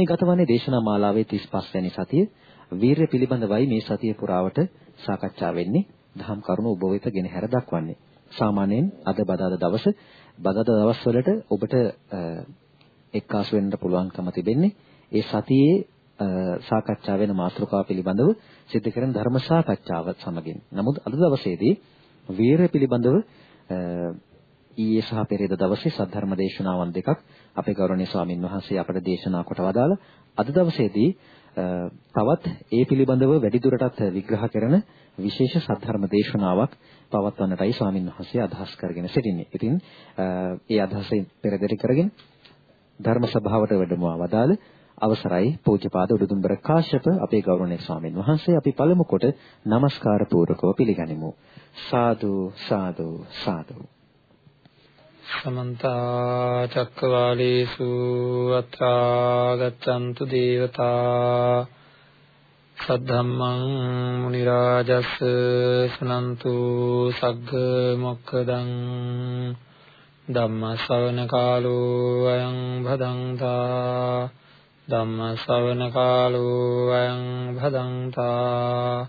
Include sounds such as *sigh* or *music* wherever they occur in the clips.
මේ ගතවන්නේ දේශනා මාලාවේ 35 වෙනි සතිය වීරය පිළිබඳවයි මේ සතිය පුරාවට සාකච්ඡා වෙන්නේ. දහම් කරුණු ඔබ වෙත ගෙන හැර දක්වන්නේ. සාමාන්‍යයෙන් අද බදාදා දවස බදාදා දවස් වලට ඔබට එක්කාසු වෙන්න පුළුවන්කම තිබෙන්නේ ඒ සතියේ සාකච්ඡා වෙන මාතෘකාව පිළිබඳව සිදු කරන ධර්ම සාකච්ඡාව සමගින්. නමුත් අද දවසේදී වීරය පිළිබඳව ඊයේ සහ පෙරේද දවසේ සද්ධර්ම දේශනාවන් දෙකක් අපේ ගෞරවනීය ස්වාමින් වහන්සේ අපට දේශනා කොට වදාළ අද දවසේදී තවත් ඒ පිළිබඳව වැඩිදුරටත් විග්‍රහ කරන විශේෂ සද්ධර්ම දේශනාවක් පවත්වන්නටයි ස්වාමින් වහන්සේ අදහස් කරගෙන සිටින්නේ. ඉතින් ඒ අදහසෙන් පෙරදරි කරගෙන ධර්ම සභාවට වැඩමවා වදාළ අවසරයි පූජ්‍යපාද උඩුදුම්බර කාශ්‍යප අපේ ගෞරවනීය ස්වාමින් වහන්සේ අපි පළමු කොට নমස්කාර පූර්වකව පිළිගනිමු. සාදු සාදු සාදු සමන්ත චක්කවාලේසු අත්‍රා ගච්ඡන්තු දේවතා සද්ධම්මං මුනි රාජස් සනන්තු සග්ග මොක්කදං ධම්ම ශ්‍රවණ කාලෝ අයං භදංතා ධම්ම ශ්‍රවණ කාලෝ අයං භදංතා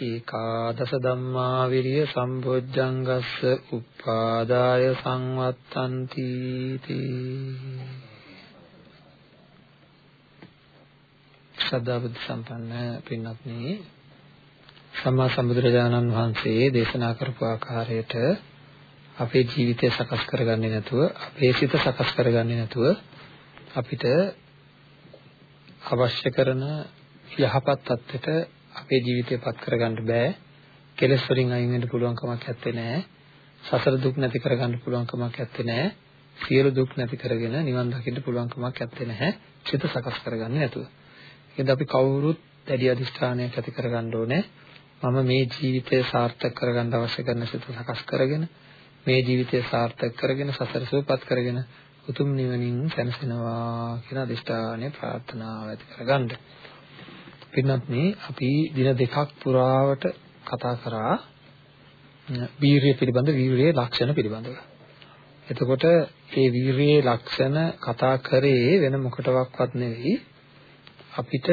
ඒකාදස ධම්මා විරිය සම්බොජ්ජංගස්ස උපාදාය සංවත්තಂತಿ තී ශ්‍රද්ධා බුද්ධ සම්පන්න පින්වත්නි සම්මා සම්බුදුරජාණන් වහන්සේ දේශනා කරපු ආකාරයට අපේ ජීවිතය සකස් කරගන්නේ නැතුව අපේ සිත සකස් කරගන්නේ නැතුව අපිට අවශ්‍ය කරන යහපත් තත්ත්වයට අපේ ජීවිතයපත් කරගන්න බෑ. කෙලෙස් වලින් අයින් වෙන්න පුළුවන් කමක් නැත්තේ නෑ. සසර දුක් නැති කරගන්න පුළුවන් කමක් නැත්තේ නෑ. සියලු දුක් නැති කරගෙන නිවන් දකින්න පුළුවන් කමක් නැත්තේ නැහැ. චිත සකස් කරගන්නේ නැතුව. ඒකද අපි කවුරුත් දැඩි අධිෂ්ඨානයක් ඇති කරගන්න ඕනේ. මම මේ ජීවිතය සාර්ථක කරගන්න අවශ්‍ය කරන සිත සකස් කරගෙන මේ ජීවිතය සාර්ථක කරගෙන සසර සූපත් කරගෙන උතුම් නිවනින් සැනසෙනවා කියන අදිෂ්ඨානය ප්‍රාර්ථනාව ඇති කරගන්න. පින්නත් මේ අපි දින දෙකක් පුරාවට කතා කරා වීරිය පිළිබඳ වීරියේ ලක්ෂණ පිළිබඳව. එතකොට මේ වීරියේ ලක්ෂණ කතා කරේ වෙන මොකටවත් නෙවෙයි අපිට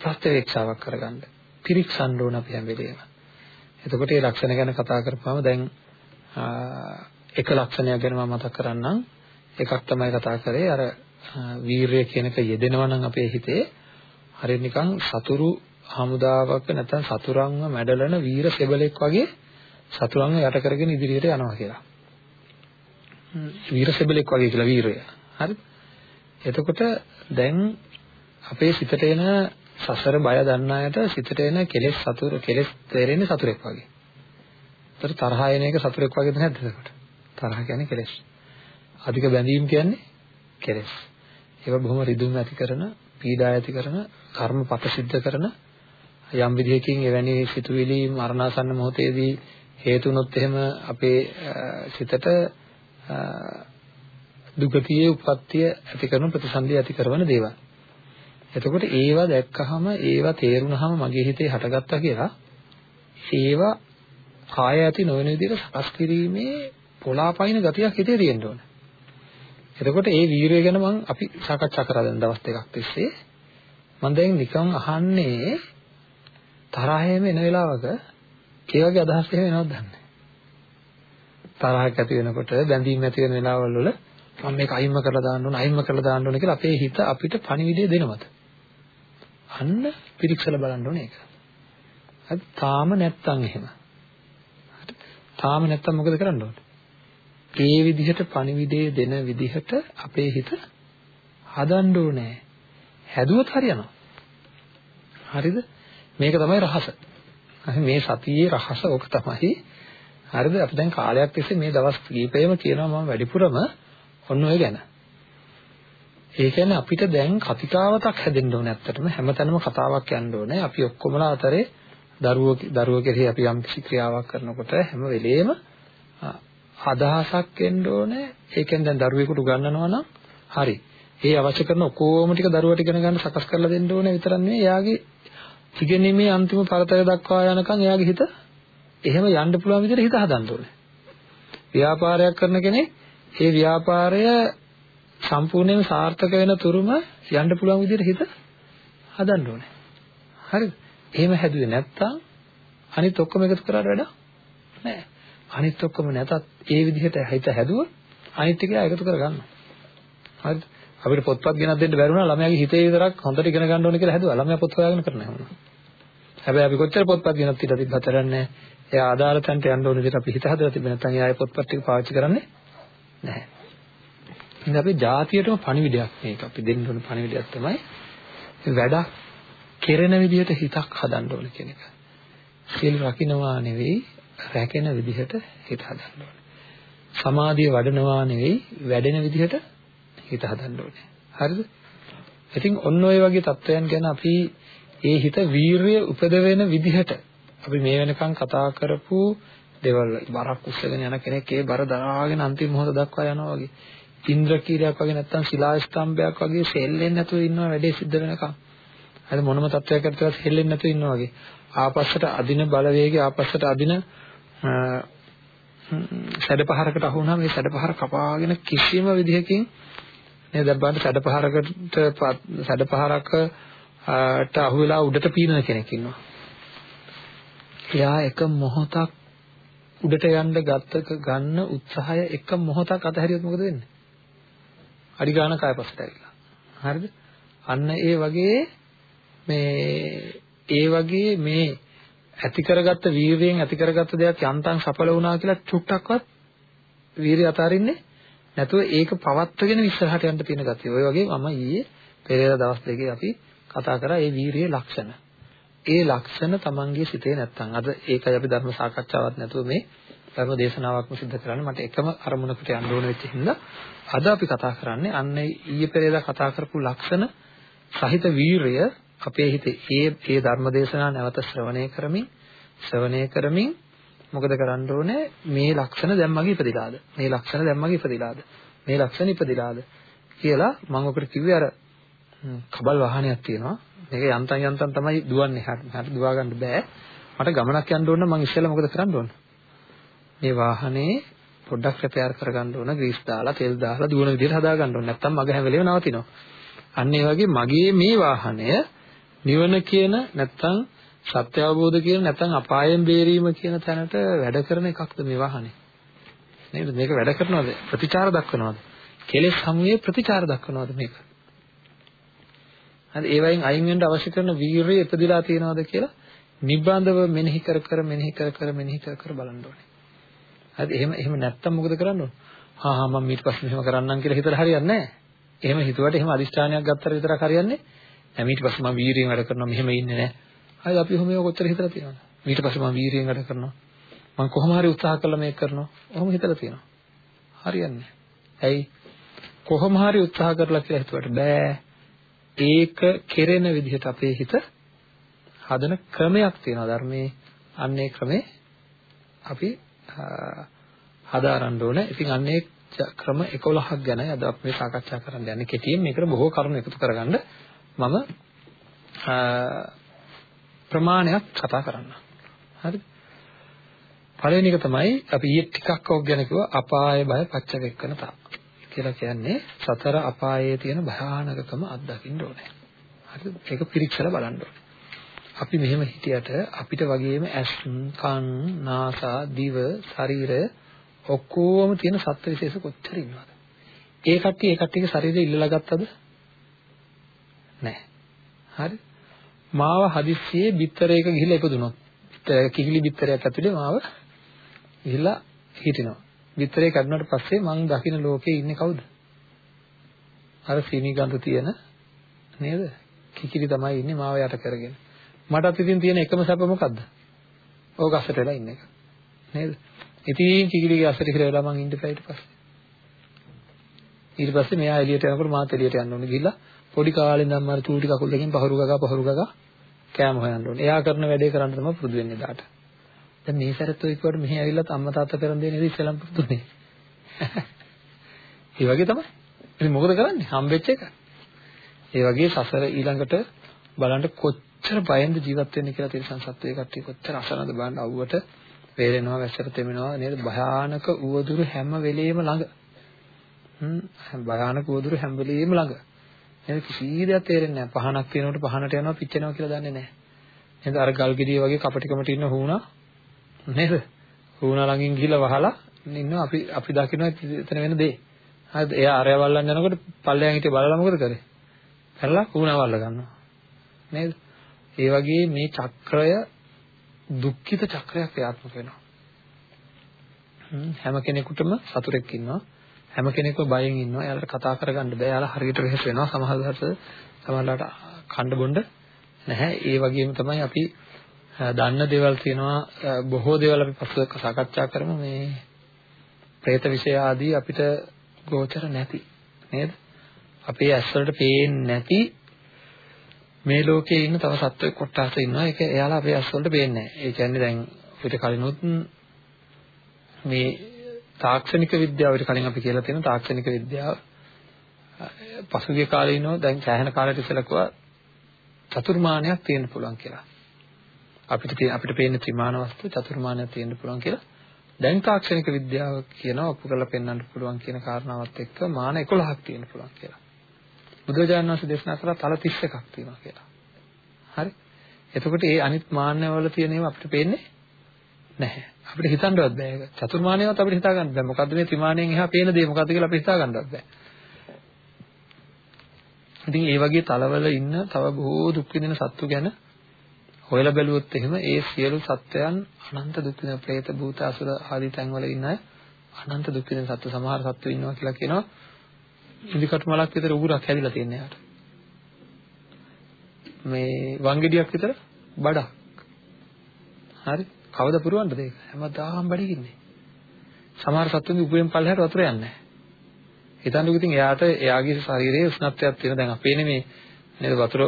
ප්‍රත්‍යවේක්ෂාවක් කරගන්න. පිරික්සන්න ඕන අපි හැම වෙලේම. එතකොට මේ ලක්ෂණ ගැන කතා කරපුවම දැන් එක ලක්ෂණයක් ගැන මම මතක් කරන්නම්. එකක් තමයි කතා කරේ අර වීරය කියන එක යෙදෙනවා නම් අපේ හිතේ හරියට නිකන් සතුරු හමුදාවක නැත්නම් සතුරන්ව මැඩලන වීර සෙබලෙක් වගේ සතුරන්ව යට කරගෙන ඉදිරියට යනවා කියලා. වීර සෙබලෙක් වගේ කියලා වීරය. හරිද? එතකොට දැන් අපේ සිතට එන සසර බය දන්න අයට සිතට එන කෙලෙස් සතුර කෙලෙස් තේරෙන්නේ සතුරෙක් වගේ. ඒතර තරහ එන එක සතුරෙක් වගේද නැද්ද එතකොට? තරහ කියන්නේ කෙලෙස්. අධික බැඳීම් කියන්නේ කෙලෙස්. ඒවා බොහොම රිදුම් ඇති කරන, පීඩා ඇති කරන, කර්මපත සිද්ධ කරන යම් විදිහකින් එවැනි සිතුවිලි මරණාසන්න මොහොතේදී හේතුනොත් එහෙම අපේ සිතට දුගතියේ උප්පත්තිය ඇති කරන ප්‍රතිසන්දිය ඇති කරන දේවල්. එතකොට ඒවා දැක්කහම ඒවා තේරුණාම මගේ හිතේ හටගත්තා කියලා ඒවා කාය ඇති නොවන විදිහට සකස් කිරීමේ පොළාපයින් ගතියක් හිතේ තියෙන්න ඕන. එතකොට ඒ වීරය ගැන මම අපි සාකච්ඡා කරා දැන් දවස් දෙකක් තිස්සේ. මම දැන් නිකන් අහන්නේ තරහෙම එන වෙලාවක ඒ වගේ අදහස් එහෙම එනවද දන්නේ? තරහක් ඇති වෙනකොට බැඳීම් ඇති වෙන වෙලාවල් වල මම මේක අයින්ම කරලා දාන්න ඕන අයින්ම කරලා දාන්න ඕන කියලා අපේ හිත අපිට පණිවිඩය දෙනවද? අන්න පිරික්සලා බලන්න ඕනේ ඒක. හරි තාම නැත්තම් එහෙම. හරි තාම නැත්තම් මොකද කරන්න ඕනේ? ඒ විදිහට පණිවිඩය දෙන විදිහට අපේ හිත හදන්න ඕනේ. හැදුවොත් හරියනවා. හරිද? මේක තමයි රහස. මේ සතියේ රහස ඕක තමයි. හරිද? අපි දැන් කාලයක් තිස්සේ මේ දවස් කීපෙම කියනවා මම වැඩිපුරම ඔන්න ඔය ගැන. ඒ කියන්නේ අපිට දැන් කතිකාවතක් හැදෙන්න ඕනේ ඇත්තටම හැමතැනම කතාවක් යන්න ඕනේ. අපි ඔක්කොමලා අතරේ දරුවෝ දරුවෝ කෙරෙහි අපි යම් කිසි ක්‍රියාවක් කරනකොට හැම වෙලේම අදහසක් එන්න ඕනේ. ඒ කියන්නේ දැන් දරුවෙකුට උගන්වනවා නම් හරි. ඒ අවශ්‍ය කරන ඔක්කොම ටික දරුවට ඉගෙන ගන්න සකස් කරලා දෙන්න ඕනේ විතරක් නෙවෙයි. එයාගේ ඉගෙනීමේ අන්තිම පරතරය දක්වා යනකම් එයාගේ හිත එහෙම යන්න පුළුවන් විදිහට හිත හදන්න ඕනේ. ව්‍යාපාරයක් කරන කෙනෙක් ඒ ව්‍යාපාරය සම්පූර්ණයෙන්ම සාර්ථක වෙන තුරුම යන්න පුළුවන් විදිහට හිත හදන්න ඕනේ. හරිද? එහෙම හැදුවේ නැත්තම් අනිත් ඔක්කොම එකතු කරාට වැඩක් නැහැ. අනිත් ඔක්කොම නැතත් ඒ විදිහට හිත හැදුවොත් අනිත් ටික එකතු කරගන්නවා. හරිද? අපිට පොත්පත් ගෙනත් දෙන්න බැරුණා ළමයාගේ හිතේ විතරක් හොඳට ඉගෙන ගන්න ඕනේ කියලා හැදුවා. ළමයා පොත් හොයාගෙන කරන්න හැමෝම. හැබැයි අපි කොච්චර පොත්පත් ගෙනත් ඊට තිබ්බත් කරන්නේ එයා ආදාළ තැනට යන්න ඕන විදිහට අපි හිත හදලා තිබෙන නැත්නම් එයා ඒ පොත්පත් ටික පාවිච්චි කරන්නේ නැහැ. ඉතින් අපි ජාතියටම පණිවිඩයක් මේක. අපි දෙන්න ඕන පණිවිඩයක් තමයි වැඩක් කෙරෙන විදිහට හිතක් හදන්න ඕන කියන එක. සීල් රකින්නවා නෙවෙයි රැකෙන විදිහට හිත හදන්න ඕනේ. සමාධිය වඩනවා නෙවෙයි වැඩෙන විදිහට හිත හදන්න ඕනේ. හරිද? ඉතින් ඔන්න ඔය වගේ தත්වයන් ගැන අපි ඒ හිත වීරිය උපදවෙන විදිහට අපි මේ වෙනකන් කතා කරපු දේවල් බරක් උස්සගෙන යන කෙනෙක් ඒ බර දරාගෙන අන්තිම මොහොත දක්වා යනවා වගේ. ඉන්ද්‍රකීලයක් වගේ නැත්තම් ශිලා ස්තම්භයක් වගේ සෙල්ලෙන්නේ නැතුව ඉන්නවා වැඩේ සිද්ධ වෙනකන්. හරි මොනම තත්වයක් කරතවත් හෙල්ලෙන්නේ නැතුව ඉන්නවා වගේ. ආපස්සට අදින බලවේගය ආපස්සට අදින සැඩපහරකට අහු වුණාම මේ සැඩපහර කපාගෙන කිසිම විදිහකින් නේද බබ්බන්ට සැඩපහරකට සැඩපහරකට අහු වෙලා උඩට පීනන කෙනෙක් ඉන්නවා. එයා එක මොහොතක් උඩට යන්න ගත්තක ගන්න උත්සාහය එක මොහොතක් අතහැරියොත් මොකද වෙන්නේ? අඩි ගන්න කායපස්සට ඇවිල්ලා. හරිද? අන්න ඒ වගේ මේ ඒ වගේ මේ ඇති කරගත්ත වීරියෙන් ඇති කරගත්ත දෙයක් යන්තම් සඵල වුණා කියලා චුට්ටක්වත් වීරිය අතාරින්නේ නැතුව ඒක පවත්වගෙන ඉස්සරහට යන්න තියෙන ගතිය. ඔය වගේ මම ඊයේ පෙරේද දවස් දෙකේ අපි කතා කරා ඒ වීරියේ ලක්ෂණ. ඒ ලක්ෂණ Tamange සිතේ නැත්තම් අද ඒකයි අපි ධර්ම සාකච්ඡාවක් නැතුව මේ ධර්ම දේශනාවක්ම සිද්ධ කරන්නේ මට එකම අරමුණකට යන්න ඕන වෙච්ච හින්දා අද අපි කතා කරන්නේ අන්න ඊයේ පෙරේද කතා කරපු ලක්ෂණ සහිත වීරය අපේ හිතේ ඒ ඒ ධර්ම දේශනා නැවත ශ්‍රවණය කරමින් ශ්‍රවණය කරමින් මොකද කරන්න ඕනේ? මේ ලක්ෂණ දැන් මගේ ඉපදිලාද? මේ ලක්ෂණ දැන් මගේ ඉපදිලාද? මේ ලක්ෂණ ඉපදිලාද? කියලා මම ඔකට කිව්වේ අර කබල් වාහනයක් තියෙනවා. මේක යන්තම් යන්තම් තමයි දුවන්නේ. හරියට දුවා ගන්න බෑ. මට ගමනක් යන්න ඕන නම් මම ඉස්සෙල්ලා මොකද කරන්න ඕන? මේ වාහනේ පොඩ්ඩක් රිපෙයාර් කරගන්න ඕන. ග්‍රීස් දාලා තෙල් දාලා දුවන විදිහට හදා ගන්න ඕන. නැත්නම් මග හැම වෙලේම නවතිනවා. අන්න ඒ වගේ මගේ මේ වාහනය නිවන කියන නැත්තම් සත්‍ය අවබෝධ කියන නැත්තම් අපායෙන් බේරීම කියන තැනට වැඩ කරන එකක්ද මේ වාහනේ? නේද? මේක වැඩ කරනවද? ප්‍රතිචාර දක්වනවද? කෙලෙස් සමුයේ ප්‍රතිචාර දක්වනවද මේක? හරි ඒ වයින් අයින් වෙන්න අවශ්‍ය කරන වීරිය ඉපදිලා තියෙනවද කියලා නිබ්බන්ධව මෙනෙහි කර කර මෙනෙහි කර කර මෙනෙහි කර කර බලන්න ඕනේ. හරි එහෙම එහෙම නැත්තම් මොකද කරන්න ඕන? හා හා මම ඊට පස්සේ මෙහෙම කරන්නම් කියලා හිතලා හරියන්නේ නැහැ. එහෙම හිතුවට එහෙම අදිෂ්ඨානයක් ගත්තට විතරක් හරියන්නේ නැහැ දැන් ඊට පස්සේ මම වීරියෙන් වැඩ කරනවා මෙහෙම ඉන්නේ නැහැ. හරි අපි ඔහොම ඒක කොච්චර හිතලා තියෙනවද? ඊට පස්සේ මම වීරියෙන් වැඩ කරනවා. මම කොහොම හරි උත්සාහ කළා මේක කරනවා. ඔහොම හිතලා තියෙනවා. හරියන්නේ ඇයි? කොහොම හරි උත්සාහ කරලා කියලා හිතුවට බෑ. ඒක කෙරෙන විදිහට අපේ හිත හදන ක්‍රමයක් තියෙනවා ධර්මයේ. අන්නේ ක්‍රමේ අපි හදාරන්න ඕනේ. ඉතින් අන්නේ ක්‍රම 11ක් ගැන අද අපි මේ සාකච්ඡා කරන්න යන්නේ. කෙටියෙන් මේකට බොහෝ කරුණු එකතු කරගන්න මම ප්‍රමාණයක් කතා කරන්න. හරිද? පළවෙනි එක තමයි අපි ඊයේ ටිකක් ඔක් ගැන කිව්වා අපාය බය පච්චවෙක්කනතා කියලා කියන්නේ සතර අපායේ තියෙන භයානකකම අත්දකින්න ඕනේ. හරිද? ඒක පිරික්සලා බලන්න ඕනේ. අපි මෙහෙම හිටියට අපිට වගේම ඇස්, කන්, නාසා, දිව, ශරීරය ඔක්කොම තියෙන සත්ත්ව විශේෂ කොච්චර ඉන්නවද? ඒ කට්ටිය ඒ කට්ටියගේ ශරීරය ඉල්ලලා ගත්තද? නැහැ. හරි? මාව හදිස්සියේ බිත්තරයක ගිහිල්ලා ඉපදුනොත් කිහිලි බිත්තරයක් ඇතුලේ මාව ගිහිල්ලා හිටිනවා. බිත්තරේ කඩනකොට පස්සේ මං දකින්න ලෝකේ ඉන්නේ කවුද? අර සීනි ගඳ තියෙන නේද? කිකිලි තමයි ඉන්නේ මාව යට කරගෙන. මටත් ඉතින් තියෙන එකම සැප මොකද්ද? ඕක අස්සට වෙලා ඉන්න එක. නේද? ඉතින් කිකිලිගේ අස්සට කියලා වෙලා මං ඉන්න බෑ ඊට පස්සේ. ඊට පස්සේ මෙයා එළියට යනකොට මාත් එළියට යන්න ඕනේ ගිහිල්ලා පොඩි කාලේ ඉඳන්ම අර චූටි කකුල් දෙකෙන් පහරු ගගා පහරු ගගා කෑම හොයන්න ඕනේ. එයා කරන වැඩේ කරන්න තමයි පුරුදු වෙන්නේ දාට. දැන් මේ සැරත් ඔය කිව්වට මෙහි ඇවිල්ලා අම්මා තාත්තා කරන් දෙන්නේ නේද ඉස්සෙල්ලාම පුරුදුනේ. *laughs* ඒ වගේ තමයි. ඉතින් මොකද කරන්නේ? හම්බෙච්ච එක. ඒ වගේ සසර ඊළඟට බලන්න කොච්චර බයෙන්ද ජීවත් වෙන්නේ කියලා තිරසන් සත්වයේ කට්ටිය කොච්චර අසනද බලන්න අවුවට වේලෙනවා වැස්සට තෙමෙනවා නේද භයානක උවදුරු හැම වෙලෙම ළඟ හ්ම් භයානක උවදුරු හැම වෙලෙම ළඟ නේද කිසි දෙයක් තේරෙන්නේ නැහැ. පහනක් තියෙනකොට පහනට යනවා පිච්චෙනවා කියලා දන්නේ නැහැ. නේද අර ගල් ගෙඩිය වගේ කපටිකමට ඉන්න හුණා නේද? හුණා ළඟින් ගිහිල්ලා වහලා ඉන්නවා. අපි අපි දකින්න එතන වෙන දේ. හරිද? එයා අරය වල්ලන් යනකොට පල්ලෙයන් හිටිය බලලා මොකද කරේ? කරලා හුණා වල්ල ගන්නවා. නේද? ඒ වගේ මේ චක්‍රය දුක්ඛිත චක්‍රයක් ක්‍රියාත්මක වෙනවා. හැම කෙනෙකුටම සතුරෙක් ඉන්නවා. හැම කෙනෙක්ම බයෙන් ඉන්නවා. එයාලට කතා කරගන්න බෑ. එයාලා හරියට වෙහෙස වෙනවා. සමහරවිට සමහරවිට කණ්ඩ බොණ්ඩ නැහැ. ඒ වගේම තමයි අපි දන්න දේවල් තියෙනවා. බොහෝ දේවල් අපි පසුව සාකච්ඡා කරමු මේ പ്രേත විෂය ආදී අපිට ගෝචර නැති නේද? අපේ ඇස් වලට පේන්නේ නැති මේ ලෝකේ ඉන්න තව සත්ව කොටස් ඉන්නවා. ඒක එයාලා අපේ ඇස් වලට පේන්නේ නැහැ. ඒ කියන්නේ දැන් ඊට කලිනුත් මේ තාක්ෂණික විද්‍යාවට කලින් අපි කියලා තියෙන තාක්ෂණික විද්‍යාව පසුගිය කාලේ ඉන්නෝ දැන් සෑහෙන කාලයකට ඉස්සෙල්ලා කිව්වා චතුර්මානයක් තියෙන්න පුළුවන් කියලා. අපිට අපිට පේන ත්‍රිමාන වස්තු චතුර්මානයක් තියෙන්න පුළුවන් කියලා. දැන් තාක්ෂණික විද්‍යාව කියනවා ඔප්පු කරලා පෙන්වන්න පුළුවන් කියන කාරණාවත් එක්ක මාන 11ක් තියෙන්න පුළුවන් කියලා. බුදුරජාණන් වහන්සේ දේශනා කළා තල 31ක් තියෙනවා කියලා. හරි? එතකොට මේ අනිත් මාන්නවල තියෙන ඒවා අපිට පේන්නේ නැහැ. අපිට හිතන්නවත් බෑ ඒක. චතුර්මානයවත් අපිට හිතා ගන්න බෑ. මොකද්ද මේ ත්‍රිමාණයෙන් එහා පේන දේ මොකද්ද කියලා අපිට හිතා ගන්නවත් බෑ. ඉතින් ඒ වගේ තලවල ඉන්න තව බොහෝ දුක් විඳින සත්තු ගැන හොයලා බැලුවොත් එහෙම ඒ සියලු සත්වයන් අනන්ත දුක් විඳින പ്രേත භූත අසුර ආදී තැන්වල ඉන්න අය අනන්ත දුක් විඳින සත්තු සමහර සත්තු ඉන්නවා කියලා කියනවා ඉදිකට මලක් විතර උගුරක් හැදිලා තියෙන යාට. මේ වංගෙඩියක් විතර බඩක්. හරි. කවද පුරවන්නද ඒක? හැමදාම බඩගින්නේ. සමහර සත්තුන්ගේ උගුරෙන් පල්ලෙහාට වතුර යන්නේ නැහැ. හිතන්නකෝ ඉතින් එයාට එයාගේ ශරීරයේ උෂ්ණත්වයක් තියෙන දැන් අපේ නෙමේ නේද වතුර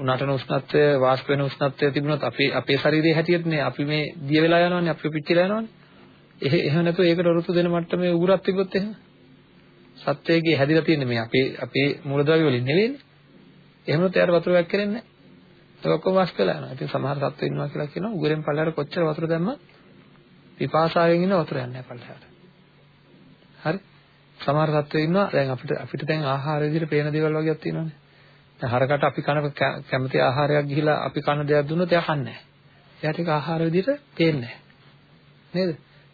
උණටන උෂ්ණත්වය වාෂ්ප වෙන උෂ්ණත්වය තිබුණොත් අපේ අපේ ශරීරයේ හැටියට නේ අපි මේ දිය වෙලා යනවනේ අපි පිච්චිලා යනවනේ. එහෙම නැතුව ඒකට වරුතු දෙන මට්ටමේ උගුරක් තිබ්බොත් එහෙම සත්වයේ හැදිලා තියෙන්නේ මේ අපේ අපේ මූලද්‍රව්‍ය වලින් නෙවෙයිනේ. එහෙම නැත්නම් එයාට වතුර වැක් කරෙන්නේ නැහැ. ඒක ඔක්කොම වාස් කරලා යනවා. ඉතින් සමහර සත්ත්ව ඉන්නවා කියලා කියනවා උගුරෙන් පල්ලයට කොච්චර වතුර දැම්මත් පිපාසාවෙන් ඉන්න වතුර යන්නේ නැහැ පල්ලයට. හරි? සමහර සත්ත්ව ඉන්නවා දැන් අපිට අපිට දැන් ආහාර විදිහට පේන දේවල් වගේක් තියෙනවානේ. දැන් හරකට අපි කන කැමති ආහාරයක් ගිහිලා අපි කන දෙයක් දුන්නොත් එයා කන්නේ නැහැ. එයාට ඒක ආහාර විදිහට පේන්නේ නැහැ. නේද?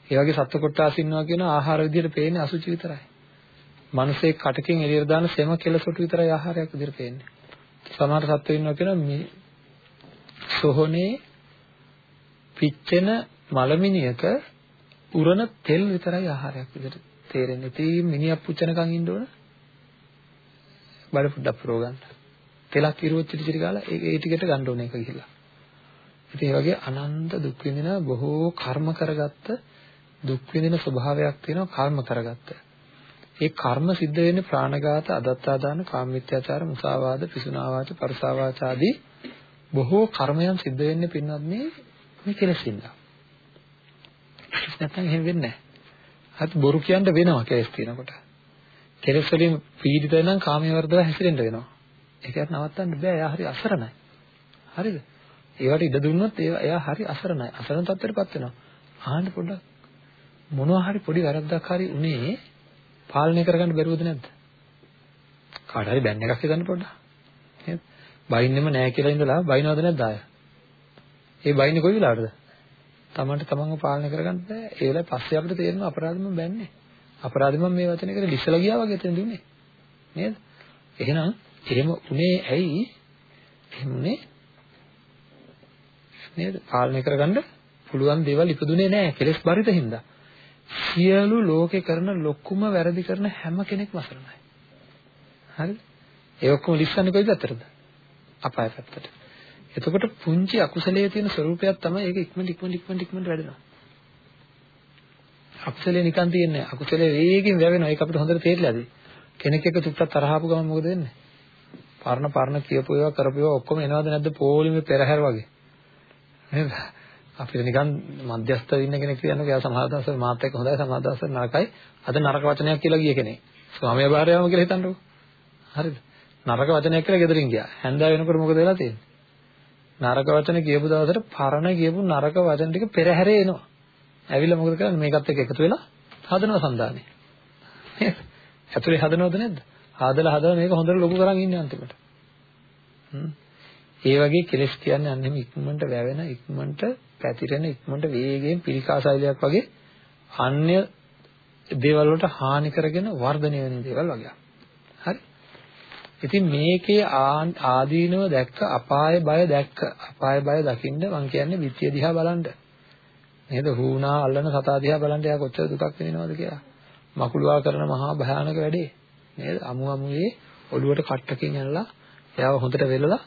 ඒ වගේ සත්ත්ව කොටස් ඉන්නවා කියන ආහාර විදිහට පේන්නේ අසුචි විතරයි. මිනිස්සේ කටකින් එළියට දාන සෙම කෙලසොටු විතරයි ආහාරයක් විදිහට පේන්නේ. සමහර සත්ත්වෝ ඉන්නවා කියන මේ සොහොනේ පිච්චෙන මලමිනියක උරන තෙල් විතරයි ආහාරයක් විදිහට තේරෙන්නේ. ඉතින් මිනිහක් පුච්චනකන් ඉන්න ඕන. බඩ පොඩ්ඩක් පුරව ගන්න. තෙලක් ඉරුවොත් චිටි චිටි ගාලා ඒ ටිකට ගන්න ඕනේ ඒක ගිහිල්ලා. ඉතින් ඒ වගේ අනන්ත දුක් විඳින බොහෝ කර්ම කරගත්ත දුක් විඳින ස්වභාවයක් තියෙනවා කර්ම කරගත්ත. ඒ කර්ම සිද්ධ වෙන්නේ ප්‍රාණඝාත, අදත්තාදාන, කාමමිත්‍යාචාර, මුසාවාද, පිසුනාවාච, පරසාවාච ආදී බොහෝ කර්මයන් සිද්ධ වෙන්නේ පින්වත් මේ මේ කෙලෙසින්ද. නැත්නම් එහෙම වෙන්නේ නැහැ. හත් බොරු කියන්න වෙනවා කෙලස් තියෙනකොට. කෙලස් වලින් පීඩිත නම් කාමයේ වර්ධව හැසිරෙන්න වෙනවා. ඒකත් නවත්තන්න බෑ. එයා හරි අසරණයි. හරිද? ඒවට ඉඩ දුන්නොත් එයා හරි අසරණයි. අසරණ තත්ත්වයටපත් වෙනවා. ආන්න පොඩ්ඩක් මොනවා හරි පොඩි වැරද්දක් හරි උනේ පාලනය කරගන්න බැරුවද නැද්ද? කාට හරි බෑන් එකක් හිතන්න පොඩ්ඩක්. නේද? බයින්නෙම නෑ කියලා ඉඳලා බයිනවද නැද්ද ආය? ඒ බයින්නේ කොයි වෙලාවටද? Tamanට tamanව පාලනය කරගන්න බෑ. ඒ වෙලාවේ පස්සේ අපිට තේරෙනවා අපරාධෙම බෑන්නේ. අපරාධෙම මේ වචනේ කරේ ලිස්සලා ගියා වගේ එතනදී උනේ. නේද? එහෙනම් එහෙම උනේ ඇයි? එහෙම උනේ නේද? පාලනය කරගන්න පුළුවන් දේවල් ඉපදුනේ නෑ කෙලස් බරිත හින්දා. සියලු ලෝකේ කරන ලොකුම වැරදි කරන හැම කෙනෙක්ම අසරණයි. හරිද? ඒ ඔක්කොම ලිස්සන්නේ කොයි පැත්තටද? අපාය පැත්තට. එතකොට පුංචි අකුසලයේ තියෙන ස්වરૂපයක් තමයි ඒක ඉක්මනට ඉක්මනට ඉක්මනට ඉක්මනට වැඩෙනවා. අකුසලේ නිකන් තියන්නේ අකුසලේ වේගෙන් වැවෙනවා ඒක අපිට හොඳට තේරිලාද? කෙනෙක් එක්ක චුට්ටක් තරහ ආපු ගමන් මොකද වෙන්නේ? පරණ පරණ කියපු ඒවා කරපු ඒවා ඔක්කොම එනවද නැද්ද පොලිමේ පෙරහැර වගේ. නේද? අපිට නිකන් මධ්‍යස්ථ ඉන්න කෙනෙක් කියනවා එයා සමහර දවස්වල මාත් එක්ක හොඳයි සමහර දවස්වල නරකයි. අද නරක වචනයක් කියලා ගිය කෙනෙක්. ස්වාමියා භාර්යාවම කියලා හිතන්නකෝ. හරිද? නරක වචනයක් කියලා ගෙදරින් ගියා. හැන්දෑව වෙනකොට මොකද වෙලා තියෙන්නේ? නරක වචන කියපු දවසට පරණ කියපු නරක වචන ටික පෙරහැරේ එනවා. ඇවිල්ලා මොකද කරන්නේ? මේකත් එක්ක එකතු වෙලා හදනවා සම්දානේ. නේද? ඇතුලේ හදනවද නැද්ද? හදලා හදලා මේක හොඳට ලොකු කරන් ඉන්නේ අන්තිමට. හ්ම්. ඒ වගේ කෙලස් කියන්නේ අන්නෙම ඉක්මනට වැවෙන ඉක්මනට පැතිරෙන ඉක්මනට වේගයෙන් පිළිකා ශෛලයක් වගේ අන්‍ය දේවල් වලට හානි කරගෙන වර්ධනය වෙන දේවල් වගේ. හරි. ඉතින් මේකේ ආදීනව දැක්ක අපාය බය දැක්ක අපාය බය දකින්න මං කියන්නේ විත්‍ය දිහා බලන්න. නේද? හුණා අල්ලන සතා දිහා බලන්න යා කොච්චර දුකක් විඳිනවද කියලා. මකුළුවා කරන මහා භයානක වැඩේ. නේද? අමු අමුයේ ඔළුවට කට්ටකින් ඇනලා එයාව හොඳට වෙලලා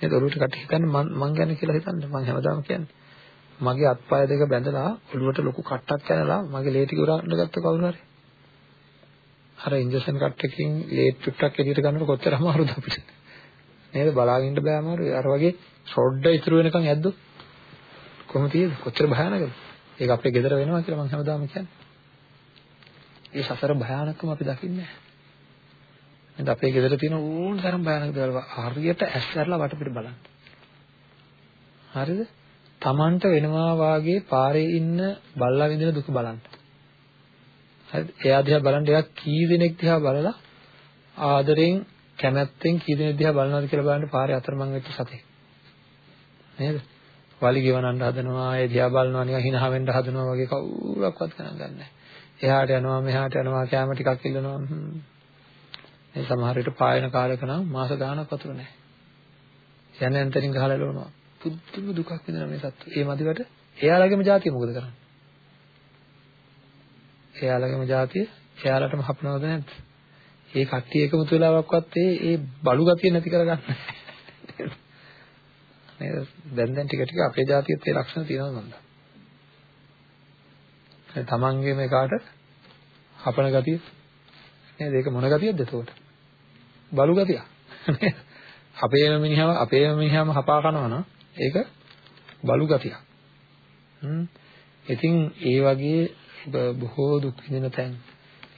නේද? ඔළුවට කට්ට හිතන්න මං මං ගැන කියලා හිතන්න. මං හැමදාම කියන්නේ. මගේ අත්පය දෙක බැඳලා ඔළුවට ලොකු කට්ටක් ඇනලා මගේ ලේ ටික උරන්න ගත්ත කවුරු හරි. අර ඉන්ජෙක්ෂන් කට්ටකින් ලේ චුට්ටක් එළියට ගන්නකොට කොච්චර අමාරුද අපිට. නේද? බලාගෙන ඉන්න බෑ අමාරුයි. අර වගේ ෂොඩ්ඩ ඉතුරු වෙනකන් ඇද්දොත් කොහොම තියෙද? කොච්චර භයානකද? ඒක අපේ ගෙදර වෙනවා කියලා මම හැමදාම කියන්නේ. ඒ සසර භයානකම අපි දකින්නේ නැහැ. නේද අපේ ගෙදර තියෙන ඕන තරම් භයානක දේවල් හරියට ඇස් ඇරලා වටපිට බලන්න. හරිද? Tamanට වෙනවා වාගේ පාරේ ඉන්න බල්ලා විඳින දුක බලන්න. හරිද? එයා දිහා බලන්න එයා කී දෙනෙක් දිහා බලලා ආදරෙන් කැමැත්තෙන් කී දෙනෙක් දිහා බලනවද කියලා බලන්න පාරේ අතරමං වෙච්ච සතෙක්. නේද? වලි ගෙවනන්න හදනවා, ඒ දිහා බලනවා නිකන් හිනහ වෙන්න හදනවා වගේ කවුරක්වත් ගණන් ගන්නෑ. එහාට යනවා මෙහාට යනවා කැම ටිකක් ඉල්ලනවා. මේ සමහර විට පායන කාලයක නම් මාස ගාණක් වතුර නැහැ. යන යන්තරින් ගහලා ලෝනවා. පුදුම දුකක් විඳින මේ සත්තු. ඒ මදිවට එයාලගේම જાතිය මොකද කරන්නේ? එයාලගේම જાතිය එයාලටම හපනවද නැද්ද? ඒ කට්ටිය එකමුතු වෙලාවක්වත් ඒ ඒ බලු ගතිය නැති කරගන්න. නේද? දැන් දැන් ටික ටික අපේ જાතියෙත් ඒ ලක්ෂණ තියෙනවා මන්ද. ඒ තමන්ගේම එකාට හපන ගතිය නේද? ඒක මොන ගතියක්ද එතකොට? බලු ගතිය. අපේම මිනිහම අපේම මිනිහම හපා කනවා නම් ඒක බලු ගතියක්. හ්ම්. ඉතින් ඒ වගේ බොහෝ දුක් විඳින තැන්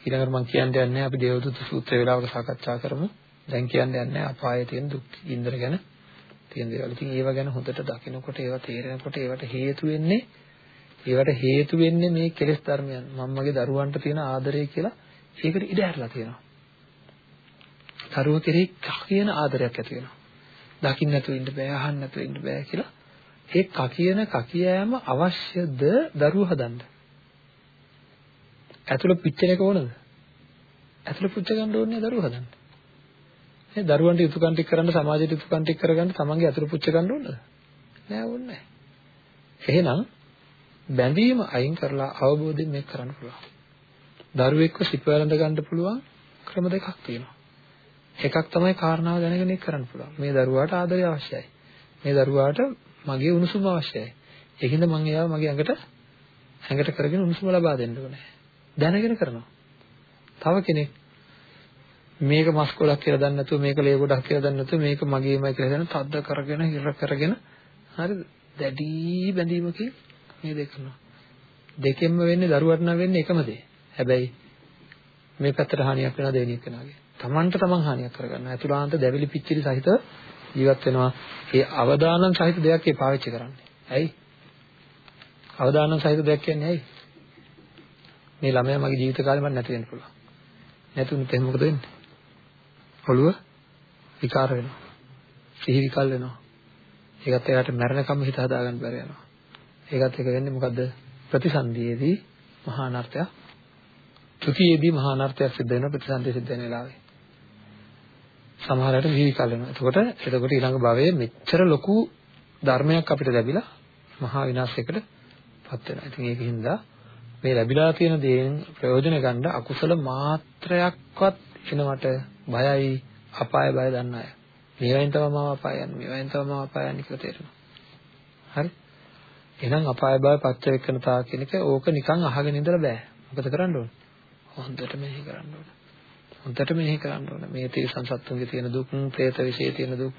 ඊළඟට මම කියන්න යන්නේ අපි දේවදූත සූත්‍ර වේලාවක සාකච්ඡා කරමු. දැන් කියන්න යන්නේ අපායේ තියෙන දුක් ඉන්ද්‍ර ගැන තියෙන දේවල්. ඉතින් ඒව ගැන හොඳට දකිනකොට ඒවා තේරෙනකොට ඒවට හේතු වෙන්නේ ඒවට හේතු වෙන්නේ මේ කෙලෙස් ධර්මයන්. මම මගේ දරුවන්ට තියෙන ආදරය කියලා ඒකට ඉඩ ඇරලා තියෙනවා. දරුව කෙරෙහි කියන ආදරයක් ඇති වෙනවා. දකින්න නැතුව ඉන්න බෑ, අහන්න නැතුව ඉන්න බෑ කියලා. ඒ කකියන කකියෑම අවශ්‍යද දරුව හදන්න? ඇතුළ පිච්චෙන එක ඕනද? ඇතුළ පුච්ච ගන්න ඕනේ දරුව හදන්න. ඒ දරුවන්ට යුතුයකම් ටික කරන්න සමාජයට යුතුයකම් ටික කරගන්න තමන්ගේ ඇතුළ පුච්ච ගන්න ඕනද? නෑ ඕනේ නෑ. එහෙනම් බැඳීම අයින් කරලා අවබෝධයෙන් මේක කරන්න පුළුවන්. දරුවෙක්ව සිප වැළඳ ගන්න පුළුවන් ක්‍රම දෙකක් තියෙනවා. එකක් තමයි කාරණාව දැනගෙන ඒක කරන්න පුළුවන්. මේ දරුවාට ආදරය අවශ්‍යයි. මේ දරුවාට මගේ උණුසුම අවශ්‍යයි. ඒකින්ද මම එයාව මගේ ඇඟට ඇඟට කරගෙන උණුසුම ලබා දෙන්න ඕනේ. දැනගෙන කරනවා. තව කෙනෙක් මේක මස් ගොඩක් කියලා දන්නේ නැතුව මේක ලේ ගොඩක් කියලා දන්නේ නැතුව මේක මගේමයි කියලා දැන තද්ද කරගෙන හිර කරගෙන හරිද? දැඩි බැඳීමකින් මේ දෙක කරනවා. දෙකෙන්ම වෙන්නේ දරුවට නම් වෙන්නේ එකම දේ. හැබැයි මේ පැත්තට හානියක් වෙනවා දෙවෙනි එකනාගේ. Tamanට Taman හානියක් කරගන්නවා. අතුලාන්ත දැවිලි පිච්චිලි සහිත ජීවත් වෙනවා. ඒ අවදානම් සහිත දෙයක් ඒ පාවිච්චි කරන්නේ. ඇයි? අවදානම් සහිත දෙයක් කියන්නේ ඇයි? මේ ළමයා මගේ ජීවිත කාලේ මට නැති වෙන්න පුළුවන්. නැතුනොත් එහෙනම් මොකද වෙන්නේ? ඔළුව විකාර වෙනවා. සිහි විකල් වෙනවා. ඒකත් එයාට මරණකම් හිත හදාගන්න බැරි යනවා. ඒකත් එක වෙන්නේ මොකද්ද? ප්‍රතිසන්දියේදී මහා අනර්ථයක්. ත්‍ෘතියේදී මහා අනර්ථයක් සිද්ධ වෙනවා ප්‍රතිසන්දිය සිද්ධ වෙන වෙලාවේ. සමහර අයට සිහි විකල් වෙනවා. එතකොට එතකොට ඊළඟ භවයේ මෙච්චර ලොකු ධර්මයක් අපිට ලැබිලා මහා විනාශයකට පත් වෙනවා. ඉතින් ඒකින්ද මේ ලැබිලා තියෙන දේෙන් ප්‍රයෝජන ගන්න අකුසල මාත්‍රයක්වත් එනවට බයයි අපාය බය දන්න අය. මේවෙන් තමයි මම අපාය යන්නේ. මේවෙන් තමයි මම අපාය යන්නේ කියලා තේරෙනවා. හරි? එහෙනම් අපාය බය පච්චවෙක්කනතා කියන එක ඕක නිකන් අහගෙන ඉඳලා බෑ. මොකද කරන්න ඕන? හොඳට මෙහෙ කරන්න ඕන. හොඳට මෙනෙහි කරන්න ඕන. මේ තිරිසන් සත්තුන්ගේ තියෙන දුක්, പ്രേත විශේෂ තියෙන දුක්,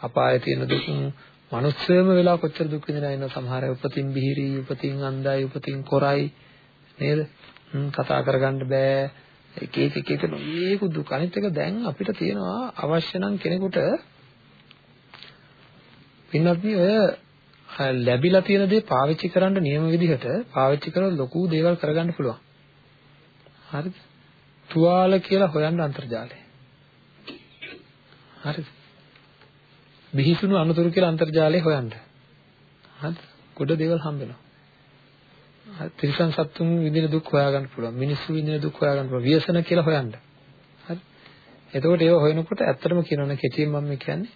අපායේ තියෙන දුක්, මනුස්සයම වෙලා කොච්චර දුක් විඳිනා ඉන්න සමහර අය උපතින් බිහිරි, උපතින් අන්ධයි, උපතින් කොරයි නේද? කතා කරගන්න බෑ. එක එක එක එක මේක දුක. අනිත් එක දැන් අපිට තියෙනවා අවශ්‍ය නම් කෙනෙකුට පින්නත් ඔය ලැබිලා තියෙන දේ පාවිච්චි කරන්න නියම විදිහට පාවිච්චි කරලා ලොකු දේවල් කරගන්න පුළුවන්. හරිද? තුවාල කියලා හොයන්න අන්තර්ජාලය. හරිද? බිහිසුණු අනුතුරු කියලා අන්තර්ජාලය හොයන්න. හරිද? ගොඩ දේවල් හම්බ වෙනවා. තිරිසන් සත්තුන් විඳින දුක් හොයාගන්න පුළුවන්. මිනිස්සු විඳින දුක් හොයාගන්න පුළුවන්. ව්‍යසන කියලා හොයන්න. හරි? එතකොට ඒව හොයනකොට ඇත්තටම කියනවනේ කෙටියෙන් මම කියන්නේ